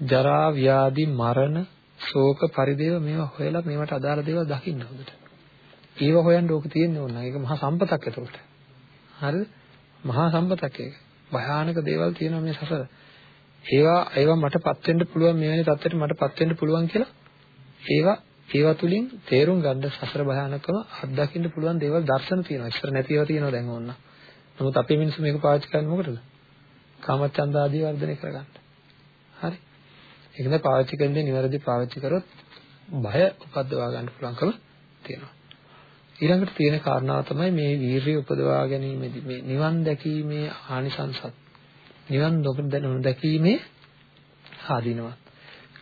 ජරා ව්‍යාධි මරණ ශෝක පරිදේව මේවා හොයලා මේවට අදාළ දේවල් දකින්න හොඳට. ඒව හොයන්න ඕක තියෙන්නේ ඕන. ඒක මහා සම්පතක් එතකොට. හරිද? මහා සම්පතක් ඒක. භයානක දේවල් තියෙනවා මේ සසර. ඒවා ඒවා මටපත් වෙන්න පුළුවන් මෙවැනි තත්ත්වයට මටපත් වෙන්න පුළුවන් කියලා ඒවා ඒවා තුලින් තේරුම් ගන්න සසර භයානකම අත්දකින්න පුළුවන් දේවල් දර්ශන තියෙනවා. ඉස්සර නැති ඒවා තියෙනවා දැන් ඕන්න. නමුත් අපේ මිනිස්සු මේක පාවිච්චි කරන්නේ මොකටද? කාමච්ඡන්ද ආදී වර්ධනය කරගන්න. හරි. ඒකද පාවිච්චි කරන්නේ නිවැරදි පාවිච්චි කරොත් බය උපද්දවා ගන්න පුළුවන්කම තියෙනවා. ඊළඟට තියෙන කාරණාව තමයි මේ වීරිය උපදවා ගැනීමේදී මේ නිවන් දැකීමේ ආනිසංසත්. නිවන් නොදැකීමේ ආදීනවා.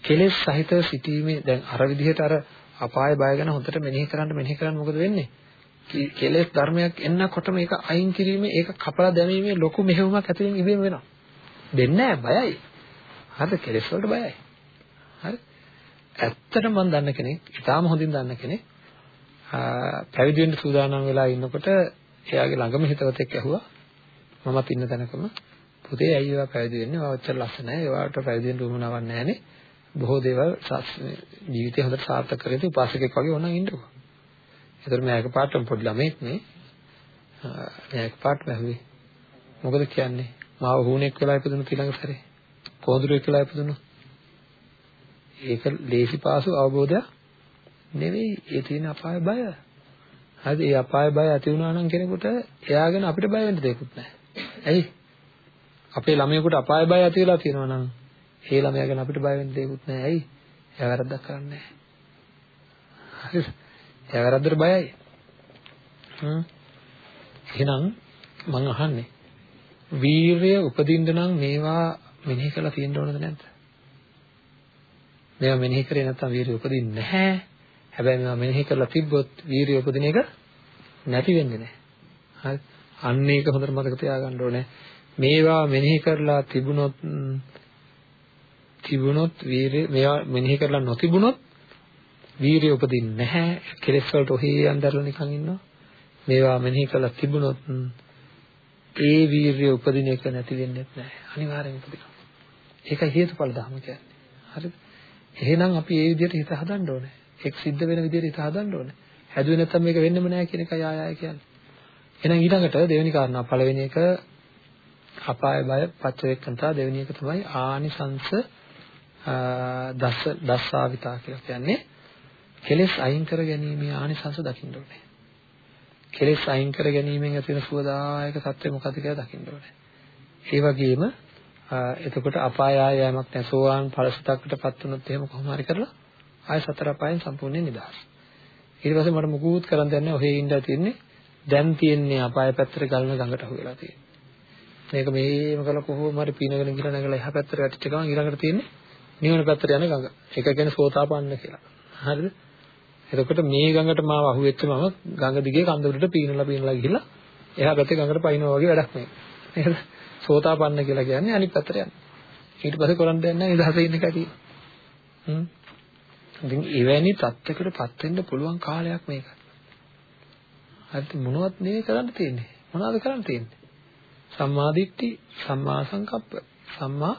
කෙලෙස් සහිතව සිටීමේ දැන් අර විදිහට අර අපාය බය ගැන හොඳට මෙනෙහි කරන්න මෙනෙහි කරන්න මොකද වෙන්නේ? කෙලෙස් ධර්මයක් එන්නකොටම ඒක අයින් කිරීමේ ඒක කපලා දැමීමේ ලොකු මෙහෙයුමක් ඇතුලෙන් ඉබේම වෙනවා. දෙන්නේ නැහැ බයයි. හරිද? කෙලෙස් වලට බයයි. හරි? ඇත්තටම මම දන්න කෙනෙක්, ඉතාලම හොඳින් දන්න කෙනෙක් පැවිදි වෙන්න සූදානම් වෙලා ඉන්නකොට එයාගේ ළඟම හිතවතෙක් ඇහුවා මමත් ඉන්න තැනකම පුතේ ඇයි ඒවා පැවිදි වෙන්නේ? ඔයා ඔච්චර ලස්සනයි. ඒවට පැවිදි වෙන්න උවමනාවක් නැහැනේ. බොහෝ දේවල් ජීවිතේ හොඳට සාර්ථක කරගෙන උපාසකෙක් වගේ ඕනනම් ඉන්නකෝ. ඒතර මම එකපාරටම පොඩි ළමෙක් නේ. මම එකපාරටම ඇහුවේ. මොකද කියන්නේ? මාව හුණෙක් වෙලා ඉපදුණු ඊළඟ සැරේ. කොඳුරෙක් වෙලා ඉපදුණු. ඒක ලේසි පාසු අවබෝධයක් නෙවෙයි. ඒ තියෙන අපාය බය. හරිද? ඒ අපාය බය ඇති වුණා නම් කෙනෙකුට එයාගෙන අපිට බය වෙන්න දෙයක්වත් නැහැ. ඇයි? අපේ ළමයෙකුට අපාය බය ඇති වෙලා තියෙනවා නම් ඒ ළමයා ගැන අපිට බය වෙන්න දෙයක්වත් නැහැ. ඇයි? එයා වැරද්දක් කරන්නේ නැහැ. හරිද? එයා වැරද්දට බයයි. හ්ම්. එහෙනම් මම අහන්නේ වීරය උපදින්න නම් මේවා මෙනෙහි කරලා තියෙන්න ඕනද නැද්ද? මේවා මෙනෙහි කරේ නැත්නම් වීරිය උපදින්නේ නැහැ. හැබැයි මේවා මෙනෙහි කරලා තිබ්බොත් වීරිය උපදින එක නැති වෙන්නේ නැහැ. හරි. අන්න ඒක හොඳට මතක තියාගන්න ඕනේ. මේවා මෙනෙහි කරලා තිබුණොත් තිබුණොත් වීරිය මේවා මෙනෙහි කරලා නොතිබුණොත් වීරිය උපදින්නේ නැහැ. කෙලෙස් වලට ඔහේ අnderලා නිකන් ඉන්නවා. මේවා මෙනෙහි කරලා තිබුණොත් ඒ වීරිය උපදින එක නැති වෙන්නේ නැහැ. අනිවාර්යෙන් උපදිනවා. ඒකයි හේතුඵල ධර්ම කියන්නේ. හරිද? එහෙනම් අපි ඒ විදිහට හිත හදන්න ඕනේ. එක් සිද්ධ වෙන විදිහට හිත හදන්න ඕනේ. හැදුවේ නැත්නම් මේක වෙන්නෙම නැහැ කියන එකයි ආය ආය කියන්නේ. එහෙනම් ඊළඟට දෙවෙනි කාරණා පළවෙනි එක අපාය බය පච්චවේක්කන්තා දෙවෙනි එක තමයි ආනිසංස දස දස්සාවිතා කියලා කියන්නේ කෙලෙස් අයින් කර ගැනීමේ ආනිසංස දකින්න ඕනේ. කෙලෙස් අයින් කර ගැනීමෙන් ඇති වෙන සුවදායක தත්ත්වය මොකක්ද කියලා දකින්න ඕනේ. ඒ වගේම එතකොට අපාය ආයමක් නැහැ. සෝවාන් ඵලසිතකටපත් වුණොත් එහෙම කොහොම හරි කරලා ආය සතර අපායන් සම්පූර්ණයෙන් නිදහස්. ඊට පස්සේ මට මුකුත් කරන්න දෙන්නේ ඔහේ ඉඳලා තියෙන්නේ. දැන් තියෙන්නේ අපාය පැත්තට ගලන ගඟට අහු වෙලා තියෙන්නේ. මේක මේම කළ කොහොම හරි පීනගෙන ගිහලා නැගලා එහා පැත්තට වැටිච්ච ගමන් ඊළඟට තියෙන්නේ නිවන පැත්තට යන ගඟ. ඒක කියන්නේ සෝතාපන්න කියලා. හරිද? එතකොට මේ ගඟට මාව අහුවෙච්ච මම ගඟ දිගේ කන්ද උඩට පීනලා පීනලා ගිහිල්ලා එහා පැත්තේ ගඟට පයින්නවා වගේ වැඩක් නෙවෙයි. නේද? සෝතාපන්න කියලා කියන්නේ අනිත් පැත්තට යන්න. ඊට පස්සේ කරන් දෙන්නේ නැහැ නිදහසේ ඉන්න කටිය. හ්ම්. ඉතින් එවැනි තත්යකටපත් වෙන්න පුළුවන් කාලයක් මේක. හරිද මොනවත් නෙවෙයි කරන්න තියෙන්නේ. මොනවද කරන්න තියෙන්නේ? සම්මා දිට්ඨි, සම්මා සංකප්ප, සම්මා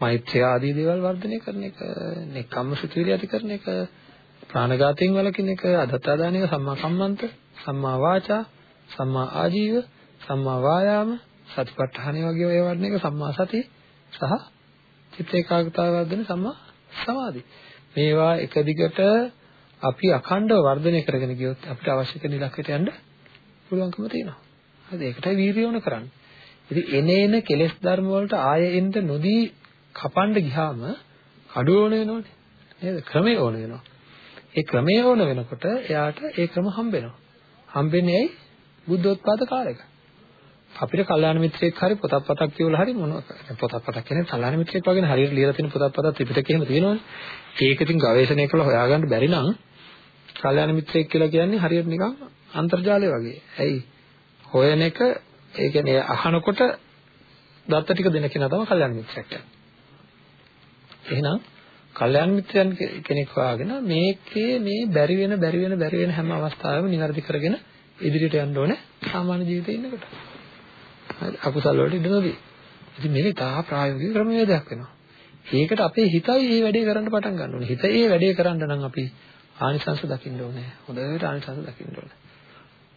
මෛත්‍රිය ආදී දේවල් වර්ධනය කරන එක, නෙකම්ම සිතුවිලි ඇති කරන එක, ප්‍රාණඝාතයෙන් වළකින එක, අදත්තාදානය, සම්මා කම්මන්ත, සම්මා වාචා, සම්මා ආජීව, සම්මා වායාම, සතිපට්ඨානය වගේ ඒවා වර්ධන එක සම්මා සතිය සහ චිත්ත ඒකාග්‍රතාව වර්ධන සම්මා සමාධි. මේවා එක දිගට අපි අඛණ්ඩව වර්ධනය කරගෙන ගියොත් අපිට අවශ්‍ය කරන ඉලක්කයට යන්න පුළුවන්කම තියෙනවා. හරිද? ඒකටයි වීර්යය ඕන කරන්නේ. ඉතින් එනේන කෙලෙස් ධර්ම වලට ආයෙ එන්න නොදී කපන්න ගියාම අඩු ඕන වෙනවනේ. නේද? ක්‍රමේ ඕන වෙනවා. ඒ ක්‍රමේ ඕන වෙනකොට එයාට ඒ ක්‍රම හම්බ වෙනවා. හම්බෙන්නේ ඇයි? බුද්ධෝත්පාද කාලයක. අපිට කල්යාණ මිත්‍රයෙක් හරි පොතක් පතක් කියවලා හරි මොනවා පොතක් පතක් කියන්නේ කල්යාණ මිත්‍රයෙක් වගේ හරියට ලියලා තියෙන පොතක් පතක් ත්‍රිපිටකේ එහෙම තියෙනවනේ. ඒක ඉතින් ගවේෂණය කරලා හොයාගන්න බැරි නම් කල්යාණ මිත්‍රයෙක් කියලා කියන්නේ හරියට නිකන් අන්තර්ජාලය වගේ. ඇයි? හොයන එක ඒ කියන්නේ අහනකොට දත්ත ටික දෙන කෙනා තමයි කල්යාණ මිත්‍රයෙක් කියන්නේ. එහෙනම් කල්යාණ මිත්‍රයන් කෙනෙක් හොයාගෙන මේකේ මේ බැරි වෙන බැරි වෙන බැරි වෙන හැම අවස්ථාවෙම નિවර්දි කරගෙන ඉදිරියට යන්න ඕනේ සාමාන්‍ය ජීවිතේ ඉන්නකොට. හරි අකුසල් වලට ඉඩ නොදී. ඉතින් මේක තා ප්‍රායෝගික ක්‍රමවේදයක් වෙනවා. ඒකට අපේ හිතයි මේ වැඩේ කරන්න පටන් ගන්න ඕනේ. හිත ඒ වැඩේ කරන්න නම් අපි ආනිසංස දකින්න ඕනේ. හොඳට ආනිසංස දකින්න ඕනේ.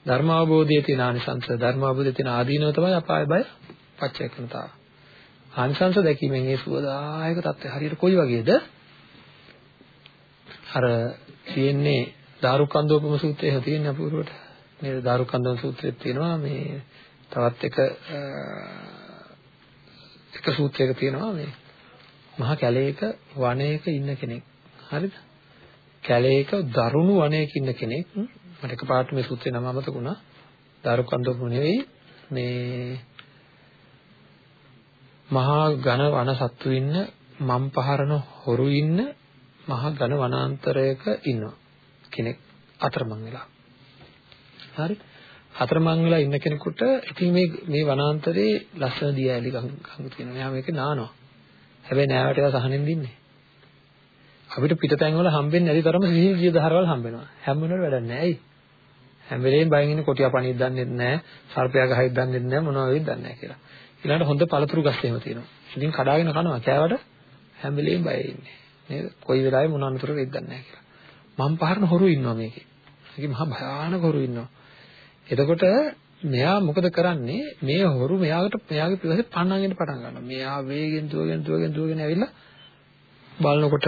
ධර්ම අවබෝධයේ තියෙන ආනිසංස, ධර්ම අවබෝධයේ තියෙන ආදීනව තමයි අපාය බය පච්චේකනතාව. ආනිසංස දැකීමෙන් ඒ සුවදායක தත්ත්වය හරියට කොයි වගේද? අර තියෙන්නේ දාරුකන්දෝපම සූත්‍රයේ තියෙන අපූර්වට. නේද? දාරුකන්දෝපම සූත්‍රයේ තියෙනවා මේ තවත් එක එක සූත්‍රයක තියෙනවා මේ මහා කැලේක වනයේක ඉන්න කෙනෙක්. හරිද? කැලේක දරුණු වනයේක ඉන්න කෙනෙක් මට එකපාරට මේ සූත්‍රේ නම අමතක වුණා. දාරුකන්දෝපම නෙවෙයි මේ මහා ඝන වන සත්තු ඉන්න මම් පහරන හොරු ඉන්න මහා ඝන වනාන්තරයක ඉන්නවා කෙනෙක් අතරමං වෙලා. හරි? අතරමං වෙලා ඉන්න කෙනෙකුට ඉතින් මේ මේ වනාන්තරේ ලස්සන දියඇලි ගඟ තියෙනවා. එයා මේක නානවා. හැබැයි නෑවට ඒවා සහනෙන් දින්නේ. අපිට පිටතැන් වල හම්බෙන්නේ නැති තරම සිහිල් ජීව දහරවල් හම්බෙනවා. හැම වෙනවල වැඩක් නෑ. ඇයි? හැම වෙලේම බයෙන් ඉන්නේ කොටියා පණිත් දන්නේ නැහැ, සර්පයා ගහයිත් දන්නේ නැහැ, මොනවා වෙයිද දන්නේ නැහැ කියලා. ඊළඟට හොඳ පළතුරු ගස් එහෙම තියෙනවා. ඉතින් කඩාගෙන කනවා. කෑවට හැම වෙලේම බය ඉන්නේ. නේද? කොයි වෙලාවෙ මොන අනතුරු වෙයිද දන්නේ නැහැ කියලා. මම් පහරන හොරු ඉන්නවා මේකේ. මේකේ මහා භයානක හොරු ඉන්නවා. එතකොට මෙයා මොකද කරන්නේ? මේ හොරු මෙයාට මෙයාගේ පිටසේ පන්නගෙන පටන් ගන්නවා. මෙයා වේගෙන් දුවගෙන දුවගෙන දුවගෙන ඇවිල්ලා බලනකොට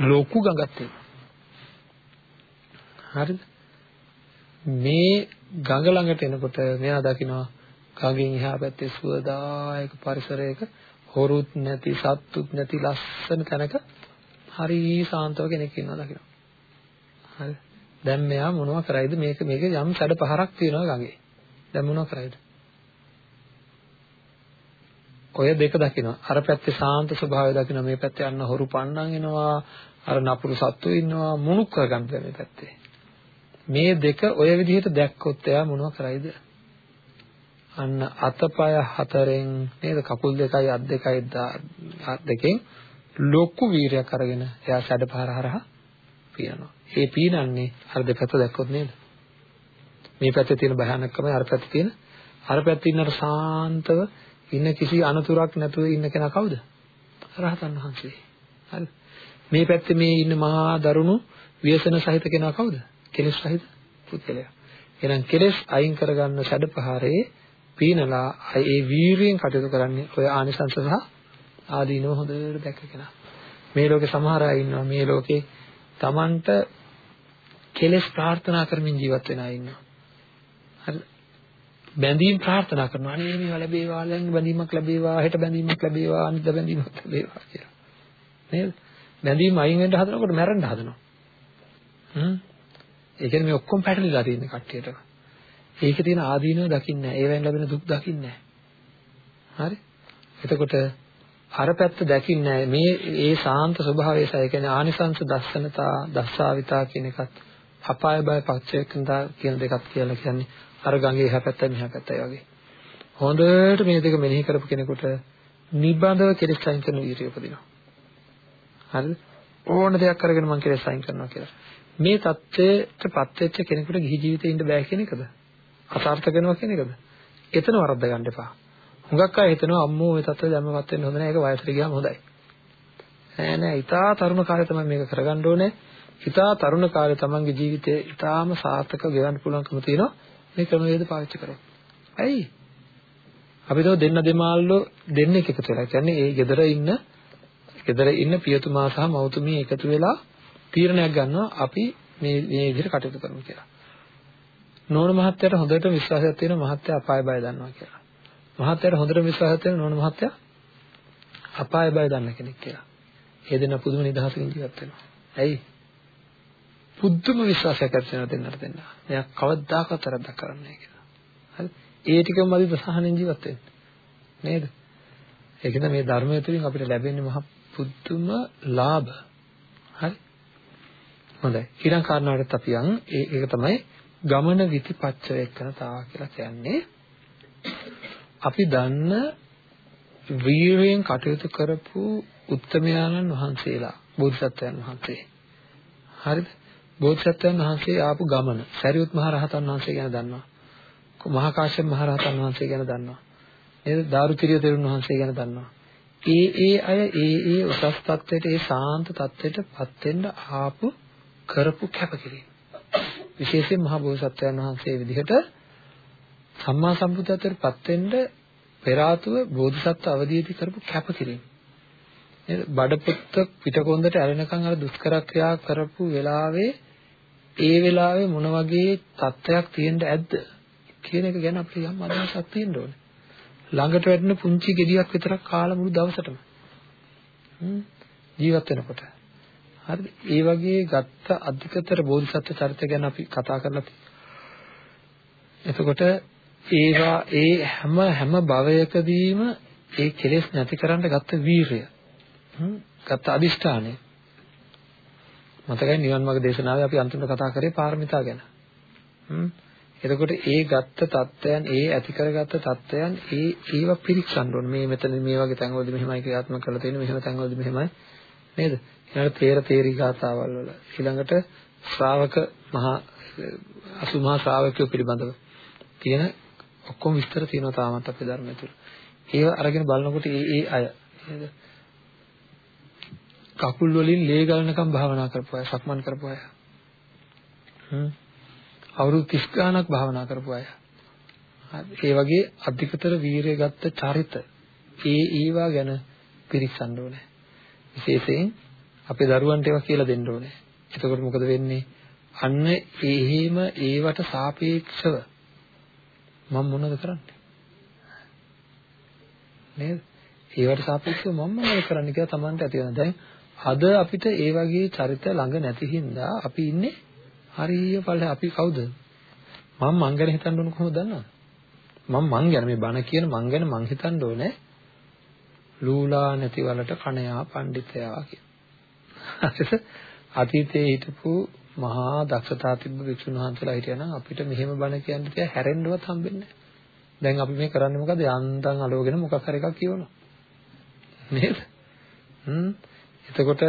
ලොකු ගඟක් තියෙනවා. හරිද? මේ ගඟ ළඟට එනකොට මෙයා දකිනවා ගඟෙන් එහා පැත්තේ සුවදායක පරිසරයක හොරුත් නැති සත්තුත් නැති ලස්සන තැනක හරි සාන්තව කෙනෙක් ඉන්නවා දකිනවා. හරි. දැන් මෙයා මොනව කරයිද මේක මේක යම් සැඩ පහරක් තියෙනවා ගඟේ. දැන් මොනව කරයිද? ඔය දෙක දකිනවා. අර පැත්තේ සාන්ත ස්වභාවය දකිනවා. මේ පැත්තේ යන්න හොරු පන්නන් එනවා. අර නපුරු සත්තු ඉන්නවා. මුණුක් කරගන්න මේ පැත්තේ. මේ දෙක ඔය විදිහට දැක්කොත් එයා මොනව කරයිද? අන්න අතපය හතරෙන් නේද කකුල් දෙකයි අත් දෙකයි අත් දෙකෙන් ලොකු වීරයක් අරගෙන එයා සැඩපහර හරහා පියනවා. ඒ පීනන්නේ අර දෙපැත්ත දැක්කොත් නේද? මේ පැත්තේ තියෙන භයානකමයි අර පැත්තේ තියෙන අර පැත්තේ ඉන්නර සාන්තව ඉන්න කිසි අනතුරක් නැතුව ඉන්න කෙනා කවුද? රහතන් වහන්සේ. හරි. මේ පැත්තේ මේ ඉන්න මහා දරුණු ව්‍යසන සහිත කෙනා කවුද? කෙලෙස් සහිත පුද්ගලයා. එහෙනම් කෙලෙස් අයින් කරගන්න සැඩපහරේ පීනලා ඒ වීරියෙන් කටයුතු කරන්නේ ඔය ආනිසංස සහ ආදීනව හොඳට දැක්ක කෙනා. මේ ලෝකේ සමහර අය ඉන්නවා මේ ලෝකේ Tamanට කෙලෙස් ප්‍රාර්ථනා කරමින් ජීවත් වෙන අය ඉන්නවා. හරි. බැඳීම් ප්‍රාර්ථනා කරනවා. අනේ මේවා ලැබේවා, දැන් බැඳීමක් ලැබේවා, හෙට බැඳීමක් ලැබේවා, අනිත් බැඳීමක් ලැබේවා කියලා. නේද? බැඳීම් අයින් වෙන්න හදනකොට මැරෙන්න හදනවා. හ්ම්. ඒ කියන්නේ මේ ඔක්කොම පැටලිලා තියෙන කට්ටියට. ඒකේ තියෙන ආදීනව දකින්නේ නැහැ. ඒවෙන් ලැබෙන දුක් දකින්නේ නැහැ. හරි? එතකොට අර පැත්ත දකින්නේ මේ ඒ සාන්ත ස්වභාවය සය කියන්නේ ආනිසංස දස්සනතා දස්සාවිතා කියන එකත් අපාය බය පච්චේකන්තා කියන දෙකක් කියලා කියන්නේ අර ගඟේ එහා පැත්තයි මෙහා පැත්තයි වගේ. හොඳට මේ දෙක මෙනෙහි කරපු කෙනෙකුට නිබ්බන්ධව කෙලෙස් අයින් කරන වීර්යය උපදිනවා. හරිද? ඕන දෙයක් අරගෙන මම කෙලෙස් අයින් කරනවා කියලා. මේ தත්ත්වයටපත් වෙච්ච කෙනෙකුට ගිහි ජීවිතේ ඉන්න බෑ කියන එකද? අසාර්ථක වෙනවා කියන එකද? එතන වරද්ද ගන්න එපා. හුඟක් අය හිතනවා අම්මෝ මේ තත්ත්වෙ දැම්මවත් වෙන්න හොඳ නෑ ඒක වයසට ගියාම හොඳයි. නෑ නෑ ඊටා තරුණ කාලේ තමයි මේක කරගන්න ඕනේ. ඊටා තරුණ කාලේ තමන්ගේ ජීවිතේ ඊටාම සාර්ථක ගෙවන්න පුළුවන්කම තියෙනවා මේ ක්‍රමවේද පාවිච්චි කරොත්. ඇයි? අපි තෝ දෙන්න දෙමාල්ලෝ දෙන්නෙක් එකතු වෙලා. කියන්නේ ඒ ගෙදර ඉන්න ගෙදර ඉන්න පියතුමා සහ මව්තුමිය එකතු වෙලා තීරණයක් ගන්නවා අපි මේ මේ විදිහට කටයුතු කරමු කියලා. නෝන මහත්තයාට හොඳට විශ්වාසයක් තියෙනවා මහත්තයා අපාය බය දන්නවා කියලා. මහත්තයාට හොඳට විශ්වාසයක් තියෙන නෝන මහත්තයා අපාය බය දන්න කෙනෙක් කියලා. ඒ දෙන්න පුදුම නිදහසකින් ජීවත් වෙනවා. ඇයි? පුදුම විශ්වාසයක් ඇති වෙන දෙන්නට දෙන්න. මෙයා කවදාකවත් වැරද්දක් කරන්නේ නැහැ කියලා. හරි? ඒ ටිකම අපි ප්‍රසහනෙන් ජීවත් වෙන්නේ. නේද? ඒකද මේ ධර්මය තුළින් අපිට ලැබෙන්නේ මහ පුදුම ලාභ. හරි? හොඳයි. ඊළඟ කාරණාවට අපි යන් ඒක තමයි ගමන විතිපච්ච එක්කනතාව කියලා කියන්නේ. අපි දන්න වීරයෙන් කටයුතු කරපු උත්තමයාණන් වහන්සේලා බෝධිසත්වයන් වහන්සේ. හරිද? බෝධිසත්වයන් වහන්සේ ආපු ගමන සරියුත් මහ රහතන් වහන්සේ ගැන දන්නවා. මහා කාශ්‍යප මහ රහතන් වහන්සේ ගැන දන්නවා. නේද? දාරුතිරිය තෙරුන් වහන්සේ ගැන දන්නවා. ඒ ඒ අය ඒ ඒ උසස් තත්ත්වයට ඒ ශාන්ත තත්ත්වයටපත් වෙන්න ආපු කරපු කැපකිරීම. විශේෂයෙන් මහා බෝසත්වයන් වහන්සේ විදිහට සම්මා සම්බුද්ධත්වයටපත් වෙන්න පෙර ආතුව බෝධිසත්ව අවදීදී කරපු කැපකිරීම. නේද? බඩපොත්ත පිටකොන්දට ඇලෙනකන් අර දුෂ්කර ක්‍රියා කරපු වෙලාවේ ඒ වෙලාවේ මොන වගේ තත්ත්වයක් තියෙන්න ඇද්ද කියන එක ගැන අපිට යම් අදහසක් තියෙන්න ඕනේ. ළඟට වැටෙන පුංචි ගෙඩියක් විතරක් කාලා මුළු දවසටම. ජීවත් වෙනකොට. හරිද? ඒ වගේ ගත්ත අධිකතර බෝධිසත්ව චරිත ගැන අපි කතා කරලා එතකොට ඒවා ඒ හැම හැම භවයකදීම ඒ කෙලෙස් නැති කරන්න ගත්ත වීරය. ගත්ත අදිෂ්ඨානය. මතකයි නිවන් මාර්ග දේශනාවේ අපි අන්තිමට කතා කරේ පාරමිතා ගැන. එතකොට ඒ ගත්ත தත්වයන් ඒ ඇති කරගත්ත தත්වයන් ඒ ඒව පිරික්සන්න ඕනේ. මේ මෙතන මේ වගේ තැන්වලදී මෙහෙමයි ක්‍රියාත්මක කරලා තියෙන්නේ මෙහෙම තැන්වලදී මෙහෙමයි නේද? ඊළඟට තේර තේරි ගාතාවල් වල. ඊළඟට ශ්‍රාවක මහා අසු මහා ශ්‍රාවකයෝ පිළිබඳව තියෙන ඔක්කොම විස්තර තියෙනවා තාමත් අපේ ධර්මය තුල. ඒව අරගෙන බලනකොට ඒ ඒ අය නේද? කකුල් වලින් ලේ ගලනකම් භාවනා කරපු අය, සක්මන් කරපු අය. හ්ම්. අවුරුදු 30 ගාණක් භාවනා කරපු අය. ඒ වගේ අධිකතර වීරිය ගත්ත චරිත ඒ ඊවා ගැන පිරික්සන්න ඕනේ. විශේෂයෙන් අපේ දරුවන්ට ඒවා කියලා දෙන්න ඕනේ. එතකොට මොකද වෙන්නේ? අන්න එහෙම ඒවට සාපේක්ෂව මම මොනවද කරන්නේ? නේද? ඒවට සාපේක්ෂව මම මොනවද කරන්නේ කියලා Tamanට ඇති වෙනවා. දැන් අද අපිට ඒ වගේ චරිත ළඟ නැති හින්දා අපි ඉන්නේ හරිය පල්ලේ අපි කවුද? මම මං ගැන හිතන්න ඕන කොහොමද දන්නවද? මම මං ගැන මේ බණ කියන මං ගැන මං හිතන්න ඕනේ ලූලා නැති වලට කණයා පඬිතයා කියන. හරිද? අතීතයේ හිටපු මහා දක්ෂතා තිබ්බ වික්ෂුන් වහන්සේලා හිටියනම් අපිට මෙහෙම බණ කියන්න තියා හැරෙන්නවත් හම්බෙන්නේ නැහැ. දැන් අපි මේ කරන්නේ මොකද? යන්තම් අලෝගෙන මොකක් හරි එකක් කියවනවා. නේද? හ්ම්. එතකොට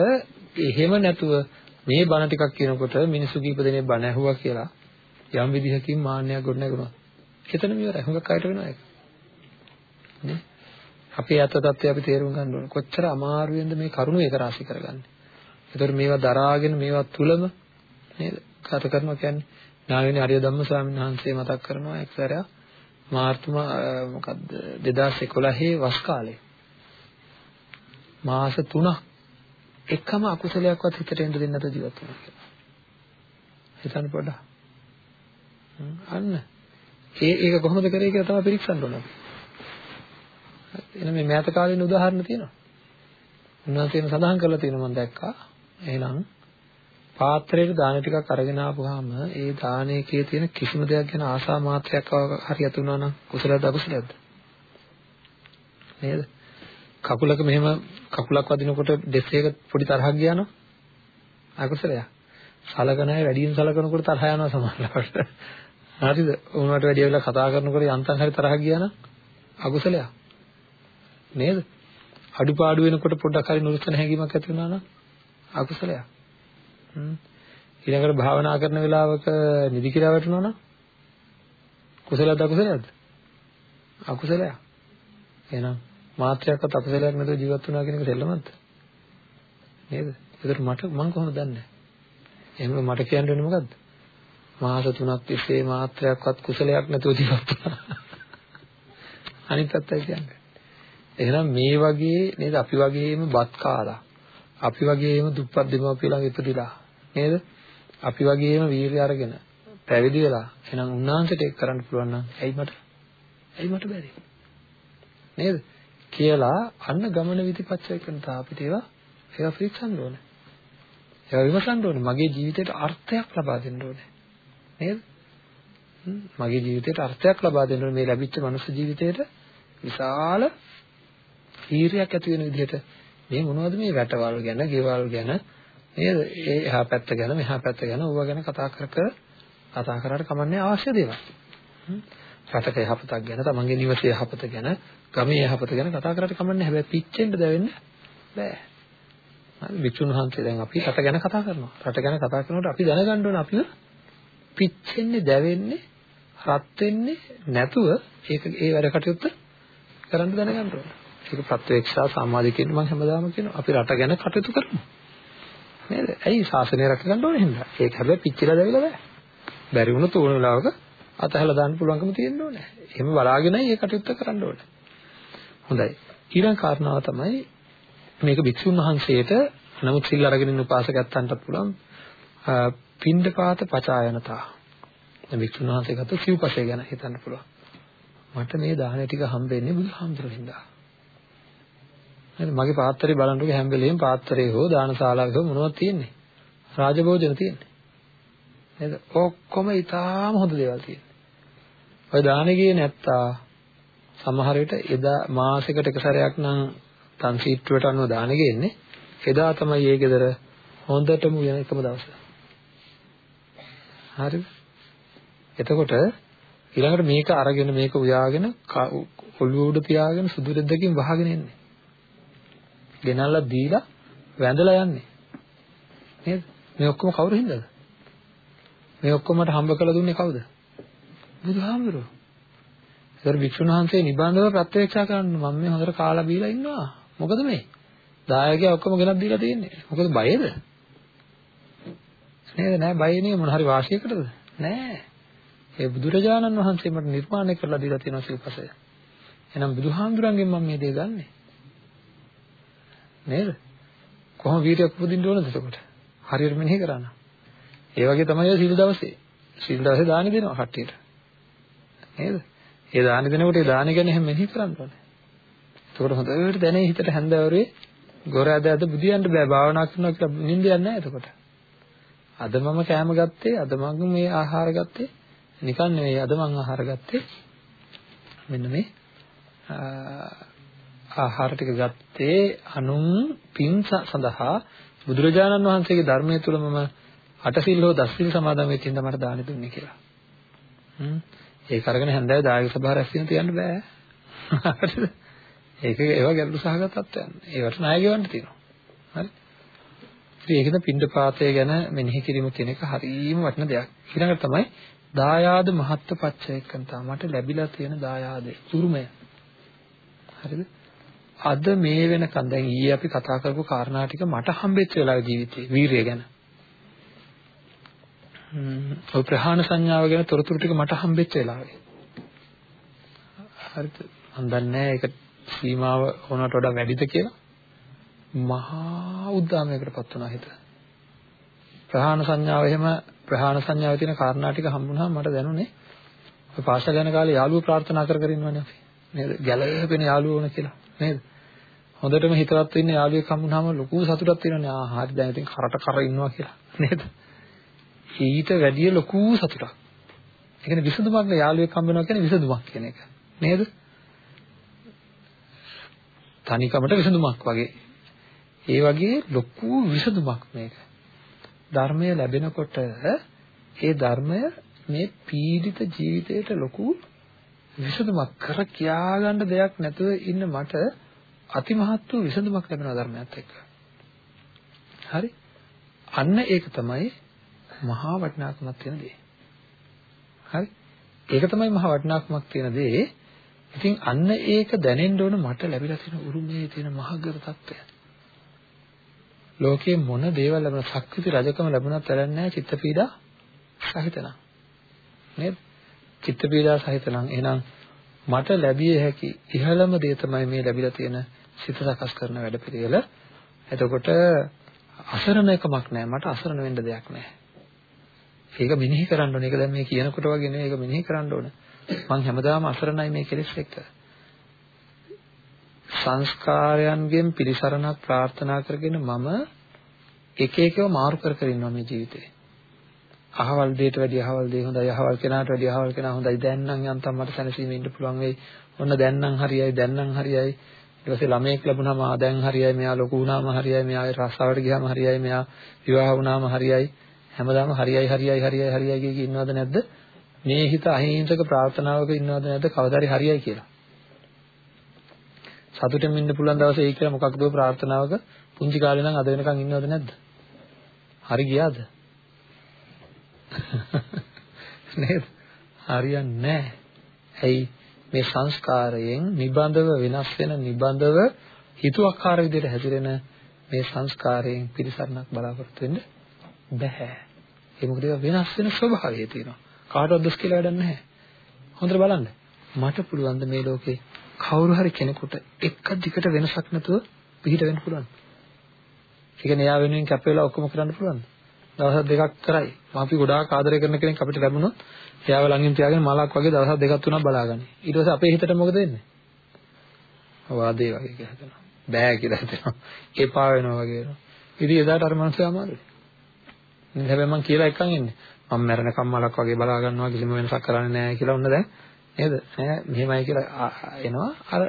එහෙම නැතුව මේ බණ ටිකක් කියනකොට මිනිස්සු කීප දෙනෙක් බණ ඇහුවා කියලා යම් විදිහකින් මාන්නයක් ගොඩනගනවා. එතන මෙවර හුඟක් අයට වෙනවා ඒක. නේ? අපේ අත තත්ත්වය අපි තේරුම් ගන්න ඕන. කොච්චර අමාරුවෙන්ද මේ කරුණ ඒක රාශි කරගන්නේ. ඒතර මේවා දරාගෙන මේවා තුලම නේද? ගත කරනවා කියන්නේ නායකනේ හරිය ධම්ම ස්වාමීන් වහන්සේ මතක් කරනවා එක්සරයක් මාර්තු මොකද්ද 2011 වස් කාලේ මාස 3ක් එකම අකුසලයක්වත් හිතට එන්න දෙන්නේ නැත ජීවත් වෙනවා කියලා. හිතන්න පොඩ්ඩක්. අන්න ඒ ඒක කොහොමද කරේ කියලා තමයි පිරික්සන්න ඕන අපි. එන මේ මෑත කාලේ උදාහරණ තියෙනවා. උන්වහන්සේම සඳහන් කරලා තියෙනවා මම දැක්කා. එහෙනම් පාත්‍රයට දාන ටිකක් අරගෙන ආපුවාම ඒ දානයේ තියෙන කිසිම දෙයක් ගැන ආසා මාත්‍රයක් හරි ඇති වුණා නම් කුසලද අකුසලද? නේද? කකුලක මෙහෙම කකුලක් වදිනකොට දෙස්සේක පොඩි තරහක් ගියා නම් අකුසලයක්. සලකන අය වැඩියෙන් සලකනකොට තරහ යනවා සමහරවිට. හරිද? උන්වට වැඩි වෙලා කතා කරනකොට යන්තම් හරි තරහක් ගියා නම් අකුසලයක්. නේද? අඩුපාඩු වෙනකොට පොඩ්ඩක් හරි නුරුස්සන හැඟීමක් ඇති වුණා නම් අකුසලයක්. ඊළඟට භාවනා කරන වෙලාවක නිදි කියලා වැටුණා නම් කුසලද අකුසලද? අකුසලයක්. එහෙනම් මාත්‍රයක්වත් අකුසලයක් නැතුව ජීවත් වුණා කියන එක දෙල්ලමද? නේද? ඒකට මට මම කොහොමද දන්නේ? එහෙනම් මට කියන්න ඕනේ මොකද්ද? මාස 3ක් තිස්සේ මාත්‍රයක්වත් කුසලයක් නැතුව ජීවත් වුණා. *laughs* අනිත් පැත්තයි කියන්නේ. එහෙනම් මේ වගේ නේද අපි වගේම බත් කාලා අපි වගේම දුප්පත් දෙමව්පිය ළඟ ඉපදිලා නේද? අපි වගේම වීර්ය අරගෙන පැවිදි වෙලා එහෙනම් උන්වහන්සේට ඒක කරන්න පුළුවන් නම් ඇයි මට? ඇයි මට බැරි? නේද? කියලා අන්න ගමන විදිපච්චය කරනවා අපිට ඒවා ඒවා පිළිගන්න ඕනේ. ඒවා විමසන්න ඕනේ. මගේ ජීවිතයට අර්ථයක් ලබා දෙන්න ඕනේ. නේද? මගේ ජීවිතයට අර්ථයක් ලබා දෙන්න ඕනේ මේ ලැබිච්ච මනුස්ස ජීවිතයට විශාල වීරියක් ඇති වෙන විදිහට මේ මොනවද මේ වැටවල් ගැන, ගෙවල් ගැන නේද? ඒ එහා පැත්ත ගැන, මෙහා පැත්ත ගැන ඕවා ගැන කතා කර කර කතා කරාට කමන්නේ අවශ්‍ය දේවල්. රටක යහපතක් ගැන, තමන්ගේ නිවසේ යහපත ගැන, ගමේ යහපත ගැන කතා කරාට කමන්නේ හැබැයි පිච්චෙන්න දැවෙන්න බෑ. හරි වික්ෂුන් වහන්සේ දැන් අපි රට ගැන කතා කරනවා. රට ගැන කතා කරනකොට අපි දැනගන්න ඕන අපිව පිච්චෙන්නේ දැවෙන්නේ රත් වෙන්නේ නැතුව ඒක ඒ වැඩ කටයුත්ත කරන්න දැනගන්න ඕන. ඒක ප්‍රත්‍යක්ෂා සමාධිකෙන් මම හැමදාම කියනවා අපි රට ගැන කටයුතු කරමු. නේද? ඇයි ශාසනය රැක ගන්න ඕනේ හින්දා. ඒක හැබැයි පිච්චිලා දැවිලා බෑ. බැරි වුණොත් ඕන වෙලාවක අතහැලා දාන්න පුළුවන්කම තියෙන්න ඕනේ. එහෙම බලාගෙනයි මේ කටයුත්ත කරන්න ඕනේ. හොඳයි. ඊළඟ කාරණාව තමයි මේක භික්ෂුන් වහන්සේට නමුත් සිල් අරගෙන ඉන්න උපාසකයන්ට පුළුවන් පින්ඩපාත පචායනතා. දැන් භික්ෂුන් වහන්සේ ගත්ත සිව්පසය ගැන හිතන්න පුළුවන්. මට මේ දාහන ටික හම්බෙන්නේ බුදුහාමුදුරුවෝ හින්දා. නේද? මගේ පාත්‍රය බලනකොට හැම වෙලෙම පාත්‍රයේ හෝ දානශාලාවේ හෝ මොනවද තියෙන්නේ? රාජභෝජන තියෙන්නේ. නේද? ඔක්කොම ඊටාම හොඳ දේවල් තියෙන්නේ. ඔය දානෙ ගියේ නැත්තා සමහර විට එදා මාසෙකට එක සැරයක් නම් තන් සීට්ටුවට අනුව දානෙ ගෙන්නේ. එදා තමයි ඒ ගෙදර හොඳටම වෙන එකම දවස. හරිද? එතකොට ඊළඟට මේක අරගෙන මේක උයාගෙන ඔළුව උඩ තියාගෙන සුදු රෙද්දකින් වහගෙන එන්නේ. ගෙනල්ලා දීලා වැඳලා යන්නේ. නේද? මේ ඔක්කොම කවුරු හින්දාද? මේ ඔක්කොම මට හම්බ කරලා දුන්නේ කවුද? බුදුහාමුදුරුවෝ. ඒතර වික්ෂුන් වහන්සේ නිබන්ධව ප්‍රත්‍යක්ෂ කරන්න මම මේ හොඳට කාලා බීලා ඉන්නවා. මොකද මේ? දායකයා ඔක්කොම ගෙනත් දීලා තියෙන්නේ. මොකද බයද? නේද? නෑ බය නේ මොන හරි වාසියකටද? නෑ. ඒ බුදුරජාණන් වහන්සේ මට නිර්මාණය කරලා දීලා තියෙන සිල්පසය. එහෙනම් බුදුහාමුදුරන්ගෙන් මම මේ දේ ගන්නෙ. නේද? කොහොම වීරියක් උපදින්න ඕනද එතකොට? හරියට මෙනෙහි කරා නම්. ඒ වගේ තමයි සීල් දවසේ. සීල් දවසේ දානි දෙනවා කට්ටියට. නේද? ඒ දානි දෙනකොට ඒ දානි ගැන එහෙම මෙනෙහි කරන්න ඕනේ. එතකොට හොඳට දැනේ හිතට හැන්දෑවරේ ගොර ඇද ඇද බුදියන්න බෑ භාවනා කරනවා කියලා නිින්ද යන්නේ නැහැ එතකොට. අද මම කෑම ගත්තේ අද මම මේ ආහාර ගත්තේ නිකන් නෙවෙයි අද මම ආහාර ගත්තේ මෙන්න මේ ආහාර ටික ගත්තේ අනුන් පින් සඳහා බුදුරජාණන් වහන්සේගේ ධර්මයේ තුල මම අටසිල් හෝ දසසිල් සමාදන් වෙච්ච ඉඳන් මට දාන දුන්නේ කියලා. හ්ම් ඒක අරගෙන හැන්දෑවේ දායක සභාව රැස් වෙන තියන්න බෑ. හරිද? ඒක ඒවා ගැඹුරු සහගත තත්ත්වයන්. ඒවට ණය ගෙවන්න තියෙනවා. හරි? ඉතින් ඒකද පින්ඩ පාතය ගැන මෙනෙහි කිරීම කියන එක හරියම වටින දෙයක්. ඊළඟට තමයි දායාද මහත්ව පච්චයකන්තා මට ලැබිලා තියෙන දායාදේ උරුමය. හරිද? අද මේ වෙනකන් දැන් ඊයේ අපි කතා කරපු කාරණා ටික මට හම්බෙච්ච වෙලාවේ ජීවිතේ වීරිය ගැන. හ්ම් ඔය ප්‍රහාණ සංඥාව ගැන තොරතුරු ටික මට හම්බෙච්ච වෙලාවේ. හරිද? මම දන්නේ ඒක සීමාව ඕනකට වඩා වැඩිද කියලා. මහා උද්දාමයකටපත් වුණා හිත. ප්‍රහාණ සංඥාව එහෙම ප්‍රහාණ සංඥාවේ තියෙන කාරණා ටික හම්බුනහම මට දැනුනේ ඔය පාසල යන කාලේ යාළුවෝ ප්‍රාර්ථනා කර කර ඉන්නවනේ අපි. නේද? ගැලවෙන යාළුවෝ ඕන කියලා. නේද? හොඳටම හිතවත් වෙන්න යාළුවෙක් හම්බුනහම ලොකු සතුටක් තියෙනවානේ. ආ හරි දැන් ඉතින් කරට කර ඉන්නවා කියලා. නේද? ඊට වැඩිය ලොකු සතුටක්. ඒ කියන්නේ විසඳුමක් නේ යාළුවෙක් හම්බ වෙනවා කියන්නේ විසඳුමක් කියන එක. නේද? තනිකමට විසඳුමක් වගේ. ඒ වගේ ලොකු විසඳුමක් මේක. ධර්මය ලැබෙනකොට ඒ ධර්මය මේ පීඩිත ජීවිතයට ලොකු විසඳුමක් කර කියාගන්න දෙයක් නැතුව ඉන්න මට අතිමහත් වූ විසඳුමක් ලැබෙනවා ධර්මයත් එක්ක. හරි? අන්න ඒක තමයි මහා වටිනාකමක් තියෙන දේ. හරි? ඒක තමයි මහා වටිනාකමක් තියෙන දේ. ඉතින් අන්න ඒක දැනෙන්න ඕන මට ලැබිලා තියෙන උරුමයේ තියෙන මහගර తত্ত্বය. ලෝකේ මොන දේවල් ලැබුණත් ශක්ති රජකම ලැබුණත් වැඩක් නැහැ චිත්ත පීඩා සහිතනම්. නේද? චිත්ත පීඩා සහිතනම් එහෙනම් මට ලැබිය හැකි ඉහළම දේ තමයි මේ ලැබිලා තියෙන සිත සකස් කරන වැඩපිළිවෙල. එතකොට අසරණ එකමක් නැහැ මට අසරණ වෙන්න දෙයක් නැහැ. ඒක මෙනෙහි කරන්න ඕනේ. ඒක දැන් මේ කියනකොට වගේ නෙවෙයි. ඒක මෙනෙහි කරන්න ඕනේ. මං හැමදාම අසරණයි මේ කෙලෙස් එක්ක. සංස්කාරයන්ගෙන් පිළිසරණක් ප්‍රාර්ථනා කරගෙන මම එක එකව මාරු කර කර ඉන්නවා මේ ජීවිතේ. අහවල් දෙයට වැඩිය අහවල් දේ හොඳයි අහවල් කෙනාට වැඩිය අහවල් කෙනා හොඳයි දැන් නම් යන්තම් මට සැනසීමේ ඉන්න පුළුවන් වෙයි ඔන්න දැන් නම් හරියයි දැන් නම් හරියයි ඊට පස්සේ ළමයෙක් ලැබුණාම ආ දැන් හරියයි මෙයා ලොකු වුණාම හරියයි මෙයා රස්සාවට ගියාම හරියයි මෙයා විවාහ වුණාම හරියයි හැමදාම හරියයි හරියයි හරියයි හරියයි කිය ඉන්නවද නැද්ද? මේ හිත අහිංසක ප්‍රාර්ථනාවක ඉන්නවද නැද්ද? කවදාරි හරියයි කියලා. සතුටෙන් ඉන්න පුළුවන් දවසේ ඒ කියලා මොකක්ද ප්‍රාර්ථනාවක? පුංචි කාලේ නම් අද වෙනකන් ඉන්නවද නැද්ද? හරි ගියාද? *laughs* නේද? හරියන්නේ නැහැ. ඇයි? මේ සංස්කාරයෙන් නිබඳව වෙනස් වෙන නිබඳව හිතුවක්කාර විදිහට හැදිරෙන මේ සංස්කාරයෙන් පිළිසරණක් බලාපොරොත්තු වෙන්න බෑ. ඒ මොකද ඒවා වෙනස් වෙන ස්වභාවය තියෙනවා. කාටවත් දොස් කියලා වැඩක් නැහැ. හොඳට බලන්න. මට පුළුවන් මේ ලෝකේ කවුරු හරි කෙනෙකුට එක දිගට වෙනසක් නැතුව පිළිහිට වෙන්න පුළුවන්. ඒ කියන්නේ එයා වෙනුවෙන් කැප වෙලා ඔක්කොම කරන්න පුළුවන්. දවස් දෙකක් කරයි. අපි ගොඩාක් ආදරය කරන කෙනෙක් අපිට ලැබුණොත් එයාව ළඟින් තියාගෙන මලක් වගේ දවස් දෙකක් තුනක් බලාගන්න. ඊට පස්සේ අපේ හිතට මොකද වෙන්නේ? වාදේ වගේ කියලා හිතනවා. බෑ කියලා හිතනවා. එපා වෙනවා වගේ වෙනවා. ඉතින් එදාට අර මනුස්සයා අමාරුයි. හැබැයි මම කියලා එකන් ඉන්නේ. මම මැරෙනකම් මලක් වගේ බලා ගන්නවා කිසිම වෙනසක් කරන්නේ නැහැ කියලා ඔන්න දැන් නේද? ඈ මෙහෙමයි කියලා එනවා. අර